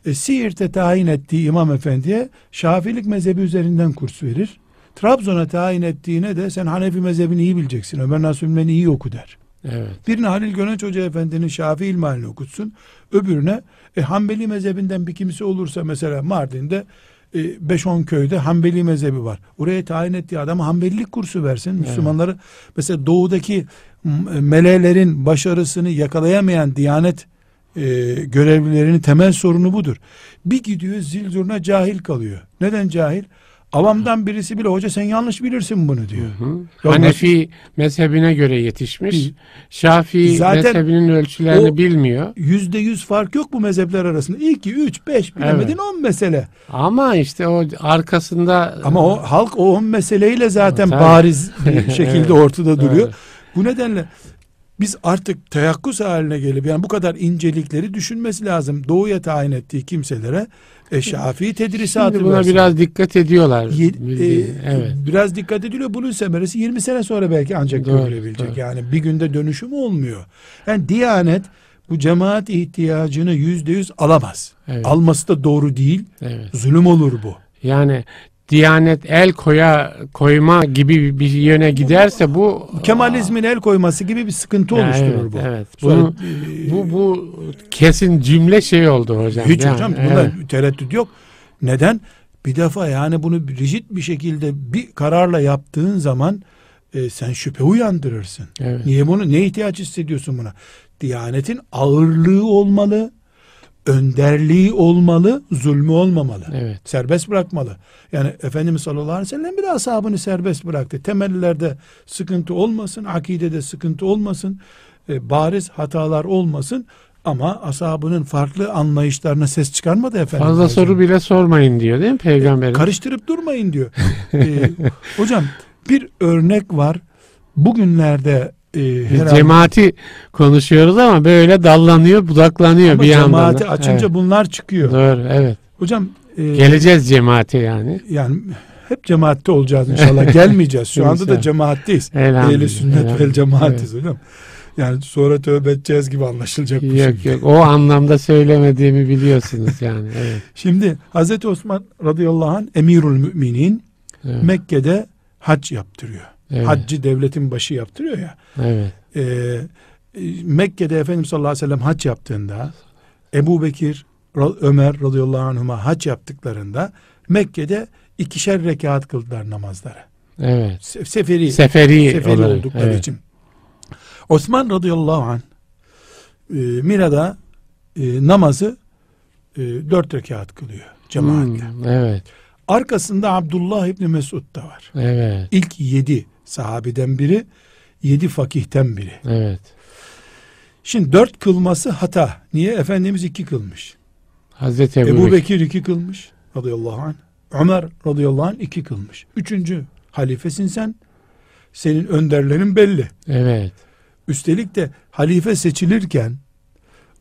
E, Siirt'e tayin ettiği imam efendiye Şafilik mezhebi üzerinden kurs verir. Trabzon'a tayin ettiğine de sen Hanefi mezhebini iyi bileceksin. Ömer Nasuh iyi oku der. Evet. Birine Halil Gönenç Hoca Efendi'nin Şafii ilmihalini okutsun. Öbürüne e, Hanbeli mezhebinden bir kimse olursa mesela Mardin'de e, 5-10 köyde Hanbeli mezhebi var. Oraya tayin ettiği adama Hanbelilik kursu versin. Müslümanları mesela doğudaki m- melelerin başarısını yakalayamayan Diyanet e, görevlilerinin temel sorunu budur. Bir gidiyor zil zurna cahil kalıyor. Neden cahil? Avamdan birisi bile hoca sen yanlış bilirsin bunu diyor. Hı. Ya Hanefi mezhebine göre yetişmiş. Hı. Şafii Zaten mezhebinin ölçülerini bilmiyor. Yüzde yüz fark yok bu mezhepler arasında. 2, 3, 5 bilemedin Evet. 10 mesele. Ama işte o arkasında Ama o halk o 10 meseleyle zaten Tabii. bariz bir şekilde Evet. ortada duruyor. Evet. Bu nedenle biz artık teyakkuz haline gelip yani bu kadar incelikleri düşünmesi lazım. Doğuya tayin ettiği kimselere e, Şafii tedrisatı Şimdi buna versin. biraz dikkat ediyorlar. Ye- e, evet. Biraz dikkat ediliyor. Bunun semeresi 20 sene sonra belki ancak Doğru, görülebilecek. doğru. Yani bir günde dönüşüm olmuyor. Yani Diyanet bu cemaat ihtiyacını yüzde yüz alamaz. Evet. Alması da doğru değil. Evet. Zulüm olur bu. Yani Diyanet el koya koyma gibi bir yöne giderse bu Kemalizmin el koyması gibi bir sıkıntı Ya oluşturur evet, bu. Evet. Sonra, Bunu, e, bu bu kesin cümle şey oldu hocam. hiç Yani, hocam bunda evet. tereddüt yok. Neden? Bir defa yani bunu rigid bir şekilde bir kararla yaptığın zaman e, sen şüphe uyandırırsın. Evet. Niye bunu? Ne ihtiyaç hissediyorsun buna? Diyanetin ağırlığı olmalı, önderliği olmalı, zulmü olmamalı. Evet. Serbest bırakmalı. Yani Efendimiz sallallahu aleyhi ve sellem bir de ashabını serbest bıraktı. Temellerde sıkıntı olmasın, akidede sıkıntı olmasın, e, bariz hatalar olmasın. Ama ashabının farklı anlayışlarına ses çıkarmadı Efendimiz. Fazla soru Aleyhisselam. bile sormayın diyor değil mi peygamberimiz? Karıştırıp durmayın diyor. E, hocam bir örnek var. Bugünlerde e, herhalde cemaati konuşuyoruz ama böyle dallanıyor, budaklanıyor ama bir yandan. cemaati da. açınca Evet. bunlar çıkıyor. Doğru, evet. Hocam e, Geleceğiz cemaate yani. yani hep cemaatte olacağız inşallah. Gelmeyeceğiz. Şu anda da cemaatteyiz. Ehli sünnet vel cemaatiz hocam. Yani sonra tövbe edeceğiz gibi anlaşılacak bu Yok şimdi. yok o anlamda söylemediğimi biliyorsunuz yani. Evet. Şimdi Hazreti Osman radıyallahu anh emirül müminin Evet. Mekke'de hac yaptırıyor. Evet. Haccı devletin başı yaptırıyor ya. Evet. Ee, e, Mekke'de Efendimiz sallallahu aleyhi ve sellem hac yaptığında Ebu Bekir, Ömer radıyallahu anhuma hac yaptıklarında Mekke'de ikişer rekat kıldılar namazları. Evet. Se- Seferi, Seferi, seferi olarak. oldukları evet. için. Osman radıyallahu anh e, Mina'da e, namazı e, dört rekat kılıyor cemaatle. Hmm, evet. Arkasında Abdullah İbni Mesud da var. Evet. İlk yedi sahabiden biri, yedi fakihten biri. Evet. Şimdi dört kılması hata. Niye? Efendimiz iki kılmış. Hazreti Ebu, Ebu Bekir. Bekir iki kılmış radıyallahu anh. Ömer radıyallahu anh iki kılmış. Üçüncü halifesin sen. Senin önderlerin belli. Evet. Üstelik de halife seçilirken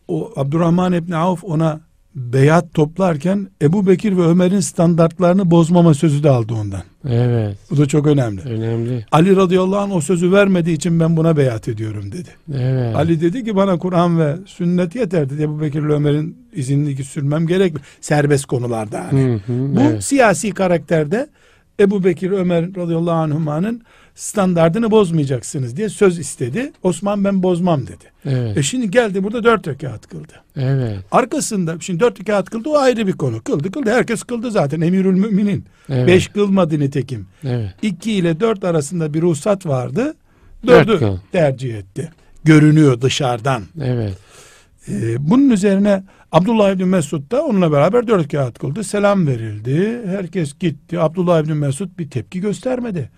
o Abdurrahman İbni Avf ona beyat toplarken Ebu Bekir ve Ömer'in standartlarını bozmama sözü de aldı ondan. Evet. Bu da çok önemli. Önemli. Ali radıyallahu anh o sözü vermediği için ben buna beyat ediyorum dedi. Evet. Ali dedi ki bana Kur'an ve sünnet yeter dedi. Ebu Bekir ile Ömer'in izinli sürmem gerekmiyor. Serbest konularda hani. Hı hı, Bu evet. siyasi karakterde Ebu Bekir Ömer radıyallahu anhuma'nın standardını bozmayacaksınız diye söz istedi. Osman ben bozmam dedi. Evet. E şimdi geldi burada dört rekat kıldı. Evet. Arkasında şimdi dört rekat kıldı o ayrı bir konu. Kıldı kıldı herkes kıldı zaten emirül müminin. Evet. Beş kılmadı nitekim. Evet. 2 ile 4 arasında bir ruhsat vardı. Dört 4'ü kıl. tercih etti. Görünüyor dışarıdan. Evet. Ee, bunun üzerine Abdullah İbni Mesud da onunla beraber dört kağıt kıldı. Selam verildi. Herkes gitti. Abdullah İbni Mesud bir tepki göstermedi.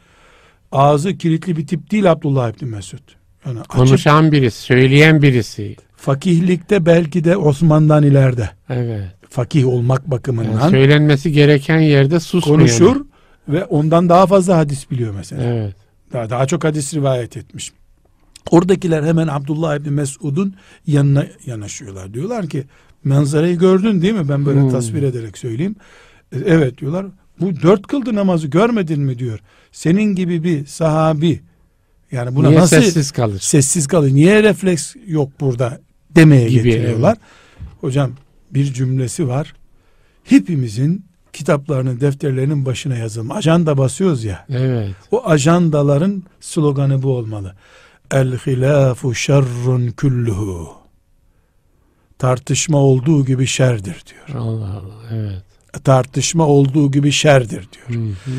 Ağzı kilitli bir tip değil Abdullah İbni Mesud. Yani açık, Konuşan birisi, söyleyen birisi. fakihlikte belki de Osman'dan ileride. Evet. Fakih olmak Yani bakımından söylenmesi gereken yerde susmayan. konuşur ve ondan daha fazla hadis biliyor mesela. Evet. Daha, daha çok hadis rivayet etmiş. Oradakiler hemen Abdullah İbni Mesud'un yanına yanaşıyorlar. Diyorlar ki manzarayı gördün değil mi? Ben böyle Hmm. tasvir ederek söyleyeyim. E, Evet diyorlar. Bu dört kıldı namazı görmedin mi diyor. Senin gibi bir sahabi yani buna Niye nasıl sessiz kalır? sessiz kalır? Niye refleks yok burada demeye Gibi, getiriyorlar. Hocam bir cümlesi var. Hepimizin kitaplarının, defterlerinin başına yazılmış. Ajanda basıyoruz ya. Evet. O ajandaların sloganı bu olmalı. El hilafu şerrun kulluhu. Tartışma olduğu gibi şerdir diyor. Allah Allah. Evet. Tartışma olduğu gibi şerdir diyor. Hı hı.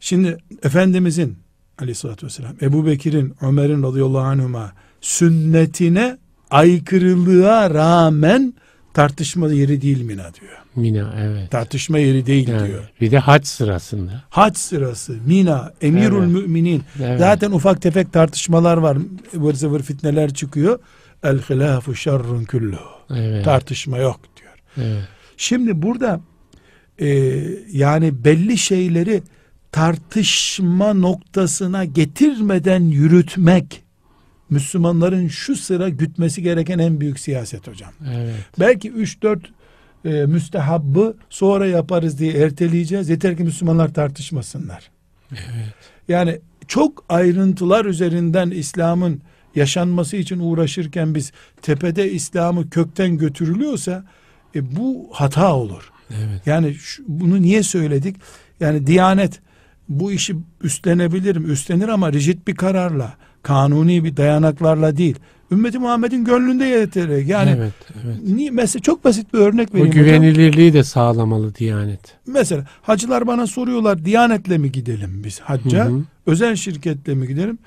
Şimdi Efendimizin aleyhissalatü vesselam Ebu Bekir'in Ömer'in radıyallahu anhuma sünnetine aykırılığa rağmen tartışma yeri değil mina diyor. Mina evet. Tartışma yeri değil Yani, diyor. bir de hac sırasında. Hac sırası Mina emirul Evet. müminin Evet. zaten ufak tefek tartışmalar var ıvır zıvır fitneler çıkıyor el hilafu şerrun kulluhu Evet. tartışma yok diyor. evet. Şimdi burada e, yani belli şeyleri tartışma noktasına getirmeden yürütmek Müslümanların şu sıra gütmesi gereken en büyük siyaset hocam. Evet. Belki 3-4 e, müstehabbı sonra yaparız diye erteleyeceğiz. Yeter ki Müslümanlar tartışmasınlar. Evet. Yani çok ayrıntılar üzerinden İslam'ın yaşanması için uğraşırken biz tepede İslam'ı kökten götürülüyorsa e, bu hata olur. Evet. Yani şu- bunu niye söyledik? Yani Diyanet bu işi üstlenebilir mi? Üstlenir ama rigid bir kararla, kanuni bir dayanaklarla değil. Ümmeti Muhammed'in gönlünde yeterek. Yani evet. Evet. niye mesela çok basit bir örnek vereyim. hocam. güvenilirliği de sağlamalı Diyanet. Mesela hacılar bana soruyorlar Diyanetle mi gidelim biz hacca? Hı hı. Özel şirketle mi gidelim?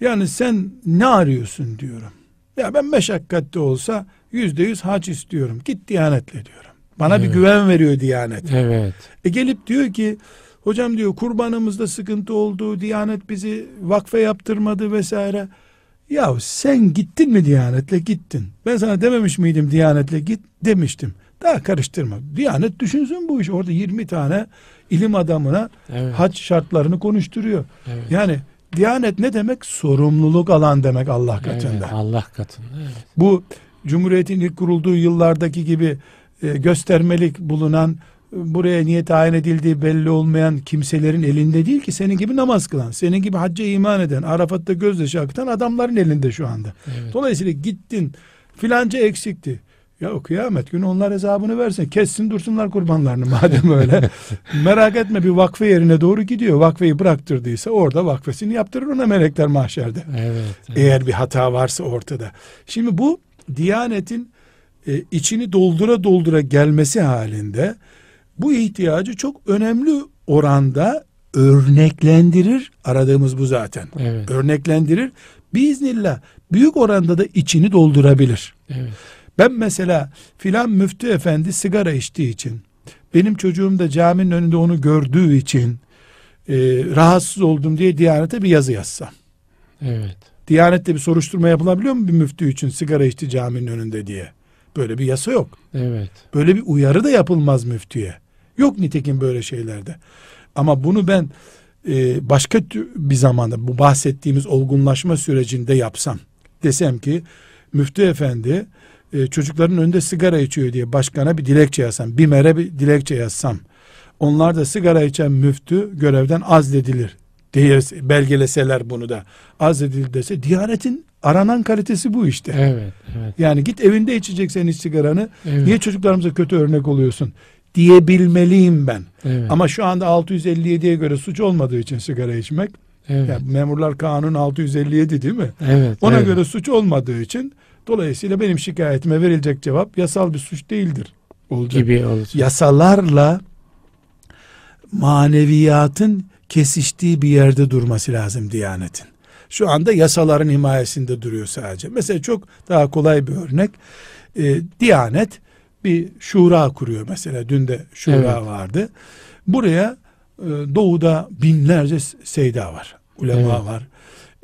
Yani sen ne arıyorsun diyorum. Ya ben meşakkatli olsa yüzde yüz hac istiyorum. Git Diyanetle diyorum. Bana bir Evet. güven veriyor Diyanet. Evet. E gelip diyor ki hocam diyor kurbanımızda sıkıntı oldu. Diyanet bizi vakfe yaptırmadı vesaire. Ya sen gittin mi Diyanet'le gittin. Ben sana dememiş miydim Diyanet'le git demiştim. Daha karıştırma. Diyanet düşünsün bu iş. Orada 20 tane ilim adamına Evet. hac şartlarını konuşturuyor. evet. Yani Diyanet ne demek? Sorumluluk alan demek Allah katında. Evet, Allah katında. Evet. Bu Cumhuriyet'in ilk kurulduğu yıllardaki gibi e, göstermelik bulunan buraya niye tayin edildiği belli olmayan kimselerin elinde değil ki senin gibi namaz kılan, senin gibi hacca iman eden, Arafat'ta gözyaşı akıtan adamların elinde şu anda. Evet. Dolayısıyla gittin filanca eksikti. Ya o kıyamet günü onlar hesabını versin. Kessin dursunlar kurbanlarını madem öyle. Merak etme bir vakfe yerine doğru gidiyor. Vakfeyi bıraktırdıysa orada vakfesini yaptırır ona melekler mahşerde. Evet. evet. Eğer bir hata varsa ortada. Şimdi bu Diyanet'in e, içini doldura doldura gelmesi halinde bu ihtiyacı çok önemli oranda örneklendirir. Aradığımız bu zaten. Evet. Örneklendirir. Biiznillah büyük oranda da içini doldurabilir. Evet. Ben mesela filan müftü efendi sigara içtiği için benim çocuğum da caminin önünde onu gördüğü için rahatsız oldum diye Diyanet'e bir yazı yazsam. Evet. Diyanet'te bir soruşturma yapılabiliyor mu bir müftü için sigara içti caminin önünde diye? Böyle bir yasa yok. Evet. Böyle bir uyarı da yapılmaz müftüye. Yok nitekim böyle şeylerde. Ama bunu ben e, başka bir zamanda bu bahsettiğimiz olgunlaşma sürecinde yapsam desem ki müftü efendi e, çocukların önünde sigara içiyor diye başkana bir dilekçe yazsam, bir mere bir dilekçe yazsam onlar da sigara içen müftü görevden azledilir diye belgeleseler bunu da azledilir dese Diyanetin aranan kalitesi bu işte. Evet, evet. Yani git evinde içeceksen iç sigaranı. Evet. Niye çocuklarımıza kötü örnek oluyorsun? Diyebilmeliyim ben. Evet. Ama şu anda 657'ye göre suç olmadığı için sigara içmek. evet. Yani memurlar kanun 657 değil mi? evet. Ona evet. göre suç olmadığı için dolayısıyla benim şikayetime verilecek cevap yasal bir suç değildir. Olacak. gibi olacak. Yasalarla maneviyatın kesiştiği bir yerde durması lazım Diyanet'in. Şu anda yasaların himayesinde duruyor sadece. Mesela çok daha kolay bir örnek. Ee, Diyanet bir şura kuruyor mesela. Dün de şura Evet. vardı. Buraya e, doğuda binlerce seyda var. Ulema Evet. var.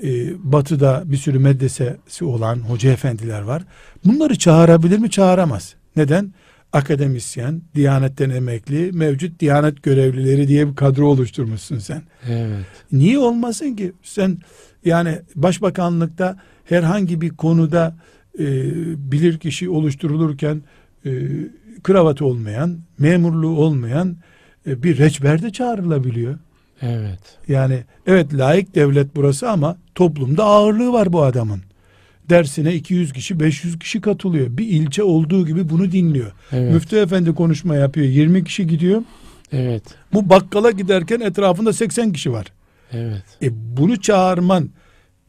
E, batıda bir sürü medresesi olan hoca efendiler var. Bunları çağırabilir mi? Çağıramaz. Neden? Akademisyen, Diyanetten emekli, mevcut Diyanet görevlileri diye bir kadro oluşturmuşsun sen. Evet. Niye olmasın ki? Sen yani başbakanlıkta herhangi bir konuda e, bilir kişi oluşturulurken e, kravatı olmayan, memurluğu olmayan e, bir reçber de çağrılabiliyor. Evet. Yani evet layık devlet burası ama toplumda ağırlığı var bu adamın. Dersine 200 kişi 500 kişi katılıyor. Bir ilçe olduğu gibi bunu dinliyor. Evet. Müftü efendi konuşma yapıyor 20 kişi gidiyor. Evet. Bu bakkala giderken etrafında 80 kişi var. Evet. E bunu çağırman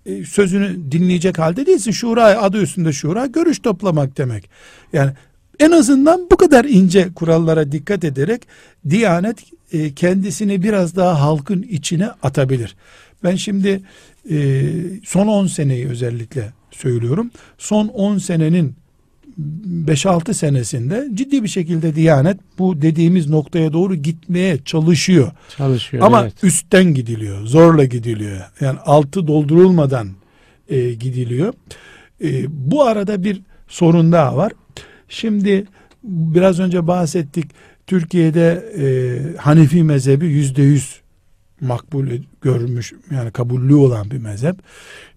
e, sözünü dinleyecek halde değilsin. Şura adı üstünde şura görüş toplamak demek. Yani en azından bu kadar ince kurallara dikkat ederek Diyanet e, kendisini biraz daha halkın içine atabilir. Ben şimdi e, son 10 seneyi özellikle söylüyorum. Son 10 senenin 5-6 senesinde ciddi bir şekilde Diyanet bu dediğimiz noktaya doğru gitmeye çalışıyor. Çalışıyor. Ama evet. üstten gidiliyor, zorla gidiliyor. Yani altı doldurulmadan e, gidiliyor. E, bu arada bir sorun daha var. Şimdi biraz önce bahsettik. Türkiye'de e, Hanefi mezhebi yüzde yüz makbul görmüş yani kabullü olan bir mezhep.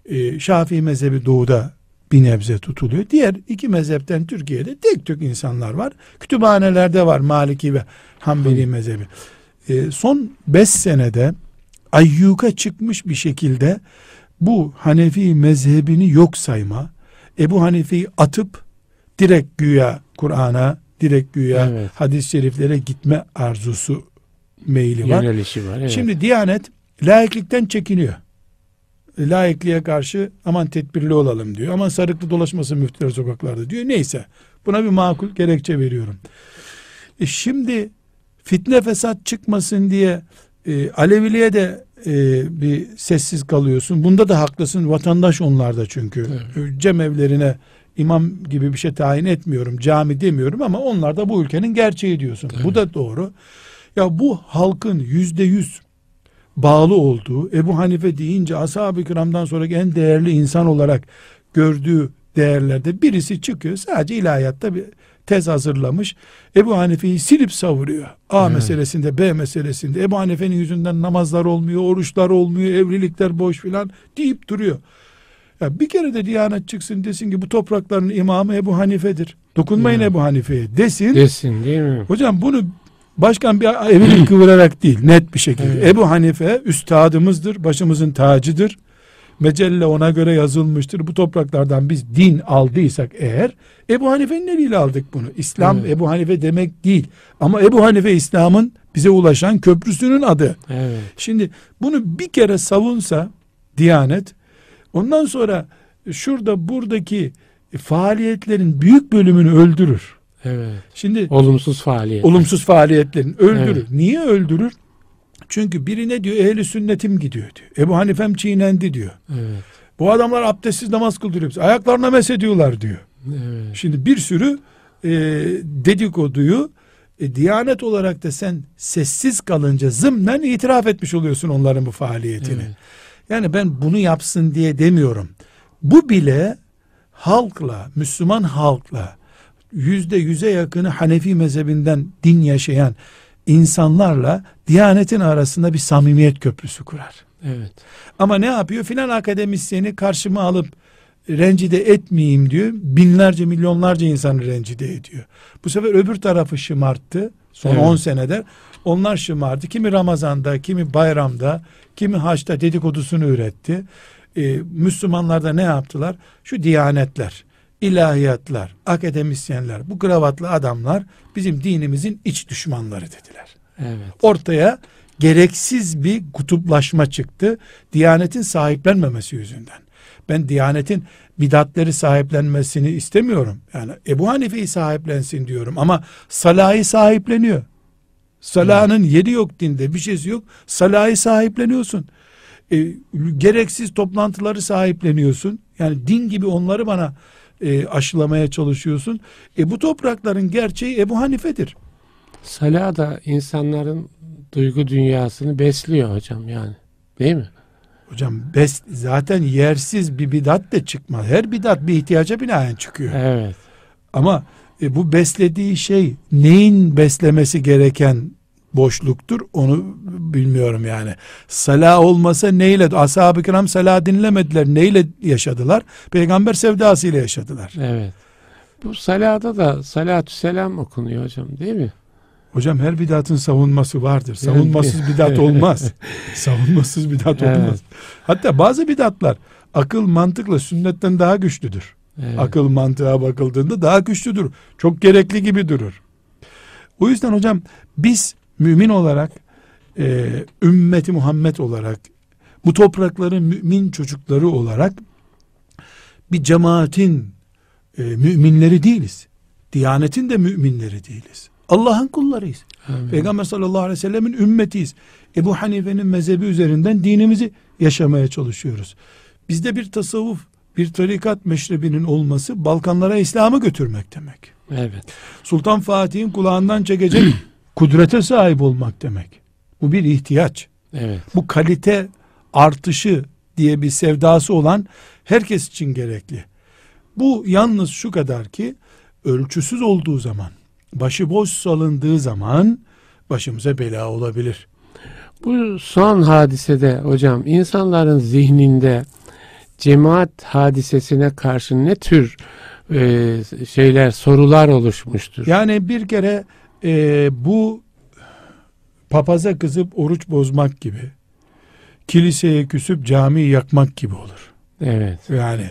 E, Şafii mezhebi doğuda bir nebze tutuluyor. Diğer iki mezhepten Türkiye'de tek tük insanlar var. Kütüphanelerde var Maliki ve Hanbeli mezhebi. E, son beş senede ayyuka çıkmış bir şekilde bu Hanefi mezhebini yok sayma, Ebu Hanife'yi atıp direkt güya Kur'an'a, direkt güya Evet. hadis-i şeriflere gitme arzusu meyli var. Yönelişi var. Evet. Şimdi Diyanet laiklikten çekiniyor. Laikliğe karşı aman tedbirli olalım diyor. Aman sarıklı dolaşmasın müftüler sokaklarda diyor. Neyse buna bir makul gerekçe veriyorum. E şimdi fitne fesat çıkmasın diye e, Aleviliğe de e, bir sessiz kalıyorsun. Bunda da haklısın. Vatandaş onlarda çünkü. E, Cemevlerine imam gibi bir şey tayin etmiyorum. Cami demiyorum ama onlar da bu ülkenin gerçeği diyorsun. Bu da doğru. Ya bu halkın yüzde yüz bağlı olduğu Ebu Hanife deyince ashab-ı kiramdan sonraki en değerli insan olarak gördüğü değerlerde birisi çıkıyor. Sadece ilahiyatta bir tez hazırlamış. Ebu Hanife'yi silip savuruyor. A Evet. meselesinde, B meselesinde. Ebu Hanife'nin yüzünden namazlar olmuyor, oruçlar olmuyor, evlilikler boş filan deyip duruyor. Ya bir kere de Diyanet çıksın desin ki bu toprakların imamı Ebu Hanife'dir. Dokunmayın Evet. Ebu Hanife'ye desin. Desin değil mi? Hocam bunu başkan bir evini kıvırarak değil net bir şekilde. Evet. Ebu Hanife üstadımızdır, başımızın tacıdır. Mecelle ona göre yazılmıştır. Bu topraklardan biz din aldıysak eğer Ebu Hanife'nin eliyle aldık bunu. İslam Evet. Ebu Hanife demek değil. Ama Ebu Hanife İslam'ın bize ulaşan köprüsünün adı. Evet. Şimdi bunu bir kere savunsa Diyanet ondan sonra şurada buradaki faaliyetlerin büyük bölümünü öldürür. Evet. Şimdi Olumsuz faaliyet. olumsuz faaliyetlerin öldürür. Evet. Niye öldürür? Çünkü biri ne diyor? Ehli sünnetim gidiyor diyor. Ebu Hanifem çiğnendi diyor. Evet. Bu adamlar abdestsiz namaz kıldırıyor. Ayaklarına mesediyorlar diyor. Evet. Şimdi bir sürü e, dedikoduyu E, Diyanet olarak da sen sessiz kalınca zımnen itiraf etmiş oluyorsun onların bu faaliyetini. Evet. Yani ben bunu yapsın diye demiyorum. Bu bile halkla, Müslüman halkla yüzde yüze yakını Hanefi mezhebinden din yaşayan insanlarla Diyanetin arasında bir samimiyet köprüsü kurar. Evet. Ama ne yapıyor? Filan akademisyeni karşıma alıp rencide etmeyeyim diyor. Binlerce milyonlarca insanı rencide ediyor. Bu sefer öbür tarafı şımarttı. Son Evet. 10 senede onlar şımardı. Kimi Ramazan'da, kimi bayramda, kimi haçta dedikodusunu üretti. Ee, Müslümanlar da ne yaptılar? Şu diyanetler, ilahiyatlar, akademisyenler, bu kravatlı adamlar bizim dinimizin iç düşmanları dediler Evet. ortaya gereksiz bir kutuplaşma çıktı. Diyanetin sahiplenmemesi yüzünden. Ben Diyanetin bidatleri sahiplenmesini istemiyorum. Yani Ebu Hanife'yi sahiplensin diyorum ama Salah'ı sahipleniyor. Salah'ın yeri yok dinde bir şeysi yok. Salah'ı sahipleniyorsun. E, gereksiz toplantıları sahipleniyorsun. Yani din gibi onları bana e, aşılamaya çalışıyorsun. E, bu toprakların gerçeği Ebu Hanife'dir. Salah da insanların duygu dünyasını besliyor hocam yani. Değil mi? Hocam bes, zaten yersiz bir bidat da çıkmaz. Her bidat bir ihtiyaca binaen çıkıyor. Evet. Ama e, bu beslediği şey neyin beslemesi gereken boşluktur onu bilmiyorum yani. Salah olmasa neyle ashab-ı kiram salah dinlemediler. Neyle yaşadılar? Peygamber sevdasıyla yaşadılar. Evet. Bu salada da salatü selam okunuyor hocam değil mi? Hocam her bidatın savunması vardır. Savunmasız bidat olmaz. Savunmasız bidat Evet. olmaz. Hatta bazı bidatlar akıl mantıkla sünnetten daha güçlüdür. Evet. Akıl mantığa bakıldığında daha güçlüdür. Çok gerekli gibi durur. O yüzden hocam biz mümin olarak e, ümmeti Muhammed olarak bu toprakların mümin çocukları olarak bir cemaatin e, müminleri değiliz. Diyanetin de müminleri değiliz. Allah'ın kullarıyız. Amin. Peygamber sallallahu aleyhi ve sellemin ümmetiyiz. Ebu Hanife'nin mezhebi üzerinden dinimizi yaşamaya çalışıyoruz. Bizde bir tasavvuf, bir tarikat meşrebinin olması Balkanlara İslam'ı götürmek demek. Evet. Sultan Fatih'in kulağından çekecek kudrete sahip olmak demek. Bu bir ihtiyaç. Evet. Bu kalite artışı diye bir sevdası olan herkes için gerekli. Bu yalnız şu kadar ki ölçüsüz olduğu zaman, başıboş salındığı zaman başımıza bela olabilir. Bu son hadisede hocam insanların zihninde cemaat hadisesine karşı ne tür e, şeyler sorular oluşmuştur? Yani bir kere e, bu papaza kızıp oruç bozmak gibi, kiliseye küsüp camiyi yakmak gibi olur. Evet. Yani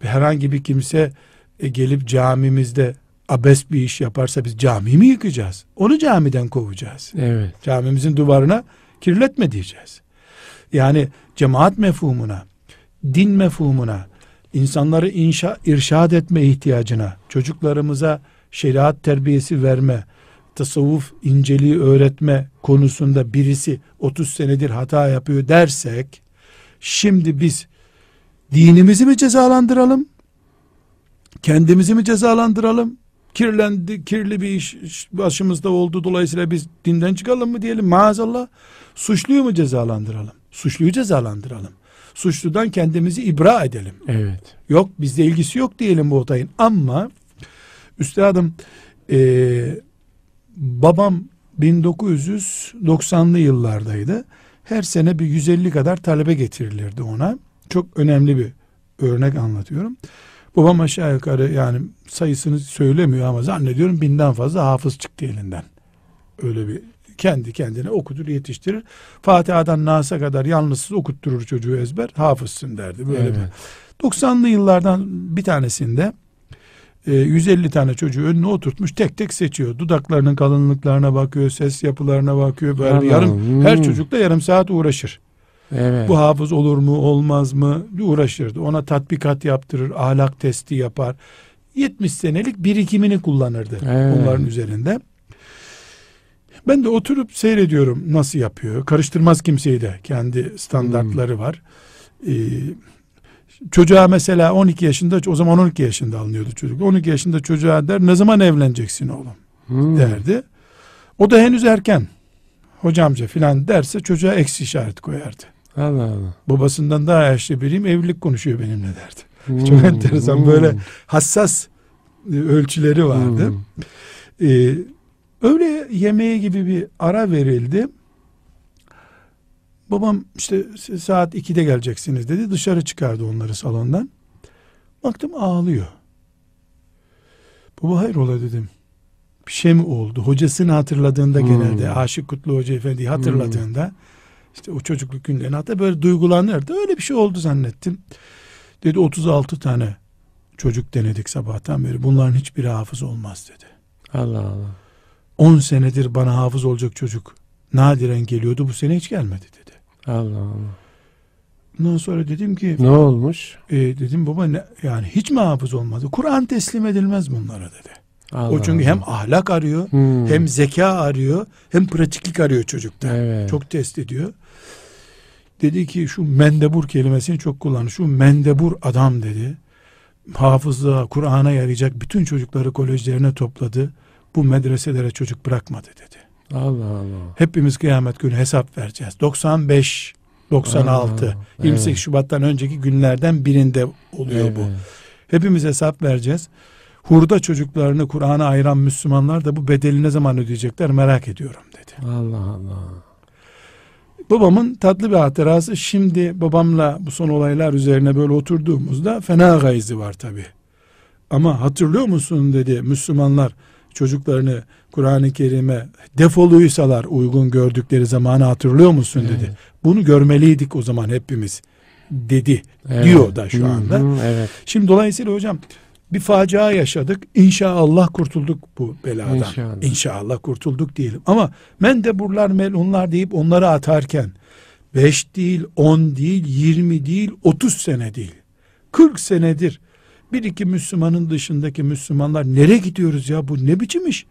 herhangi bir kimse e, gelip camimizde abes bir iş yaparsa biz camiyi mi yıkacağız? Onu camiden kovacağız. Evet. Camimizin duvarına kirletme diyeceğiz. Yani cemaat mefhumuna, din mefhumuna, insanları inşa, irşad etme ihtiyacına, çocuklarımıza şeriat terbiyesi verme, tasavvuf inceliği öğretme konusunda birisi 30 senedir hata yapıyor dersek, şimdi biz dinimizi mi cezalandıralım? Kendimizi mi cezalandıralım? Kirlendi, kirli bir iş başımızda oldu dolayısıyla biz dinden çıkalım mı diyelim maazallah. Suçluyu mu cezalandıralım? Suçluyu cezalandıralım. Suçludan kendimizi ibra edelim. Evet. Yok bizde ilgisi yok diyelim bu olayın ama üstadım eee, babam 1990'lı yıllardaydı. Her sene bir 150 kadar talebe getirilirdi ona. Çok önemli bir örnek anlatıyorum. Babam aşağı yukarı yani sayısını söylemiyor ama zannediyorum binden fazla hafız çıktı elinden. Öyle bir kendi kendine okutur yetiştirir. Fatiha'dan Nas'a kadar yalnızsız okutturur çocuğu ezber. Hafızsın derdi. Böyle evet. bir 90'lı yıllardan bir tanesinde e, 150 tane çocuğu önüne oturtmuş tek tek seçiyor. Dudaklarının kalınlıklarına bakıyor, ses yapılarına bakıyor. Böyle bir yarım Allah'ım. her çocukla yarım saat uğraşır. Evet. Bu hafız olur mu, olmaz mı uğraşırdı. Ona tatbikat yaptırır, ahlak testi yapar. 70 senelik birikimini kullanırdı Evet. bunların üzerinde. Ben de oturup seyrediyorum nasıl yapıyor. Karıştırmaz kimseyi de. Kendi standartları var. Ee, çocuğa mesela 12 yaşında o zaman 12 yaşında alınıyordu çocuk. 12 yaşında çocuğa der ne zaman evleneceksin oğlum Hmm. derdi. O da henüz erken. Hocamca filan derse çocuğa eksi işaret koyardı. Allah Allah. Babasından daha yaşlı biriyim evlilik konuşuyor benimle derdi. Hmm, Çok enteresan hmm, böyle hassas e, ölçüleri vardı. hmm. Ee, öğle yemeği gibi bir ara verildi. Babam işte saat 2'de geleceksiniz dedi. Dışarı çıkardı onları salondan. Baktım ağlıyor. Baba hayrola dedim. Bir şey mi oldu? Hocasını hatırladığında Hmm. genelde Aşık Kutlu Hoca Efendi'yi hatırladığında işte o çocukluk günlerini hatta böyle duygulanırdı. Öyle bir şey oldu zannettim. Dedi 36 tane çocuk denedik sabahtan beri. Bunların hiçbiri hafız olmaz dedi. Allah Allah. 10 senedir bana hafız olacak çocuk nadiren geliyordu. Bu sene hiç gelmedi dedi. Allah Allah. Ondan sonra dedim ki Ne olmuş? e, dedim baba ne, yani hiç mi hafız olmadı? Kur'an teslim edilmez bunlara dedi. Allah o çünkü Allah. hem ahlak arıyor, Hmm. hem zeka arıyor, hem pratiklik arıyor çocukta. Evet. Çok test ediyor. Dedi ki şu mendebur kelimesini çok kullanıyor. Şu mendebur adam dedi. Hafızlığa, Kur'an'a yarayacak bütün çocukları kolejlerine topladı. Bu medreselere çocuk bırakmadı dedi. Allah Allah. Hepimiz kıyamet günü hesap vereceğiz. 95, 96, Aa, 28 evet. Şubat'tan önceki günlerden birinde oluyor bu. Evet. Hepimiz hesap vereceğiz. Hurda çocuklarını Kur'an'a ayıran Müslümanlar da bu bedeli ne zaman ödeyecekler merak ediyorum dedi. Allah Allah. Babamın tatlı bir hatırası şimdi babamla bu son olaylar üzerine böyle oturduğumuzda fena gayzi var tabi. Ama hatırlıyor musun dedi Müslümanlar çocuklarını Kur'an-ı Kerim'e defoluysalar uygun gördükleri zamanı hatırlıyor musun dedi. Evet. Bunu görmeliydik o zaman hepimiz dedi Evet. diyor da şu Hı anda. hı, Evet. Şimdi dolayısıyla hocam bir facia yaşadık. İnşallah kurtulduk bu beladan. İnşallah. İnşallah kurtulduk diyelim. Ama mendeburlar melunlar deyip onları atarken 5 değil, 10 değil, 20 değil, 30 sene değil. 40 senedir bir iki Müslümanın dışındaki Müslümanlar nereye gidiyoruz ya bu ne biçim iş?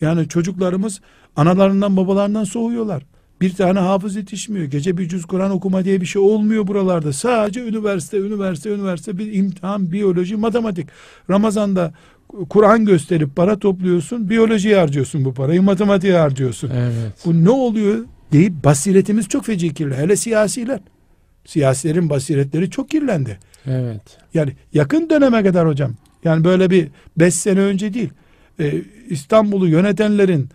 Yani çocuklarımız analarından babalarından soğuyorlar. Bir tane hafız yetişmiyor. Gece bir cüz Kur'an okuma diye bir şey olmuyor buralarda. Sadece üniversite, üniversite, üniversite bir imtihan, biyoloji, matematik. Ramazan'da Kur'an gösterip para topluyorsun. Biyolojiye harcıyorsun bu parayı, matematiğe harcıyorsun. Evet. Bu ne oluyor deyip basiretimiz çok feci kirli. Hele siyasiler. Siyasilerin basiretleri çok kirlendi. Evet. Yani yakın döneme kadar hocam. Yani böyle bir beş sene önce değil. Ee, İstanbul'u yönetenlerin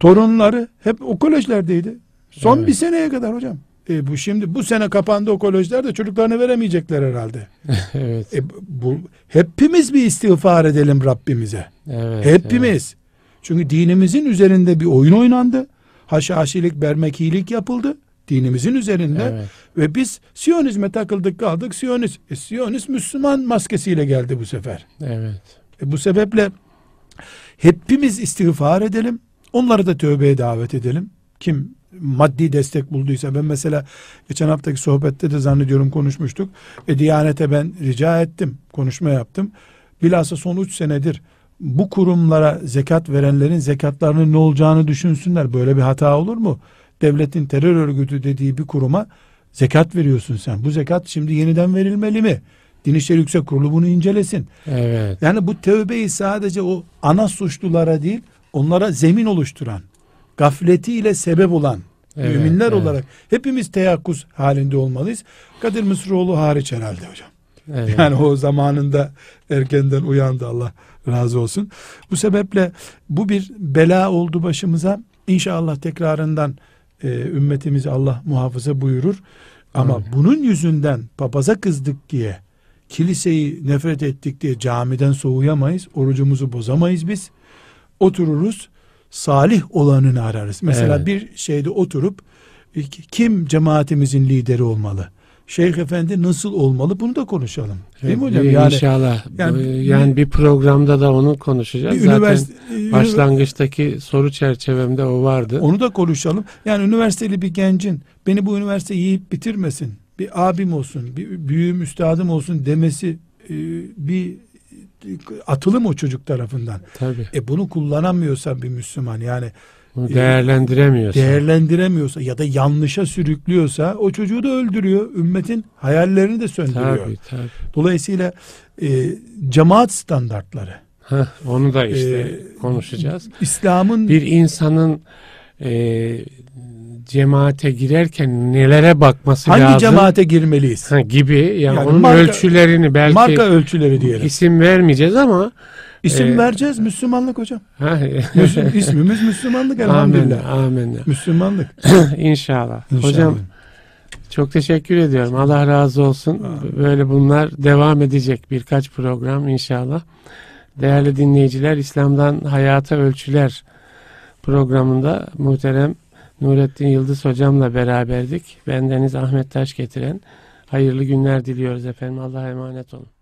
torunları hep o kolejlerdeydi. Son Evet. bir seneye kadar hocam. E, bu şimdi bu sene kapandı o kolejler de çocuklarını veremeyecekler herhalde. evet. E, bu hepimiz bir istiğfar edelim Rabbimize. Evet. Hepimiz. Çünkü dinimizin üzerinde bir oyun oynandı. Haşhaşilik, bermekilik yapıldı. Dinimizin üzerinde. Evet. Ve biz Siyonizme takıldık kaldık. Siyonist, e, Siyonist Müslüman maskesiyle geldi bu sefer. Evet. E, bu sebeple hepimiz istiğfar edelim. Onları da tövbeye davet edelim. Kim maddi destek bulduysa ben mesela geçen haftaki sohbette de zannediyorum konuşmuştuk. E, Diyanete ben rica ettim. Konuşma yaptım. Bilhassa son 3 senedir bu kurumlara zekat verenlerin zekatlarının ne olacağını düşünsünler. Böyle bir hata olur mu? Devletin terör örgütü dediği bir kuruma zekat veriyorsun sen. Bu zekat şimdi yeniden verilmeli mi? Din İşleri Yüksek Kurulu bunu incelesin. Evet. Yani bu tövbeyi sadece o ana suçlulara değil, onlara zemin oluşturan, gafletiyle sebep olan Evet, müminler evet. olarak hepimiz teyakkuz halinde olmalıyız. Kadir Mısıroğlu hariç herhalde hocam. Evet. Yani o zamanında erkenden uyandı Allah razı olsun. Bu sebeple bu bir bela oldu başımıza. İnşallah tekrarından e, ümmetimizi Allah muhafaza buyurur. Ama Amin. bunun yüzünden papaza kızdık diye kiliseyi nefret ettik diye camiden soğuyamayız. Orucumuzu bozamayız biz. Otururuz salih olanını ararız. Mesela Evet. bir şeyde oturup e, kim cemaatimizin lideri olmalı? Şeyh Efendi nasıl olmalı? Bunu da konuşalım. Değil mi hocam? Yani İnşallah. yani Yani, bir- programda da onu konuşacağız. Zaten üniversite ünivers- başlangıçtaki soru çerçevemde o vardı. onu da konuşalım. Yani üniversiteli bir gencin beni bu üniversite yiyip bitirmesin. Bir abim olsun, bir büyüğüm üstadım olsun demesi e, bir atılım o çocuk tarafından. Tabii. E bunu kullanamıyorsa bir Müslüman yani Bunu değerlendiremiyorsun. değerlendiremiyorsa ya da yanlışa sürüklüyorsa o çocuğu da öldürüyor. Ümmetin hayallerini de söndürüyor. Tabii tabii. Dolayısıyla e, cemaat standartları Heh, onu da işte Ee, konuşacağız. İslam'ın Bir insanın e, cemaate girerken nelere bakması hangi lazım cemaate girmeliyiz? Ha, gibi yani, Yani onun marka- ölçülerini belki Marka ölçüleri diyelim. isim vermeyeceğiz ama İsim Ee, vereceğiz Müslümanlık hocam. Müslüm, ismimiz Müslümanlık elhamdülillah. Amin, amin. Müslümanlık. İnşallah. İnşallah. Hocam çok teşekkür ediyorum. Allah razı olsun. Amin. Böyle bunlar devam edecek birkaç program inşallah. Değerli dinleyiciler İslam'dan Hayata Ölçüler programında muhterem Nurettin Yıldız hocamla beraberdik. Bendeniz Ahmet Taş getiren hayırlı günler diliyoruz efendim. Allah'a emanet olun.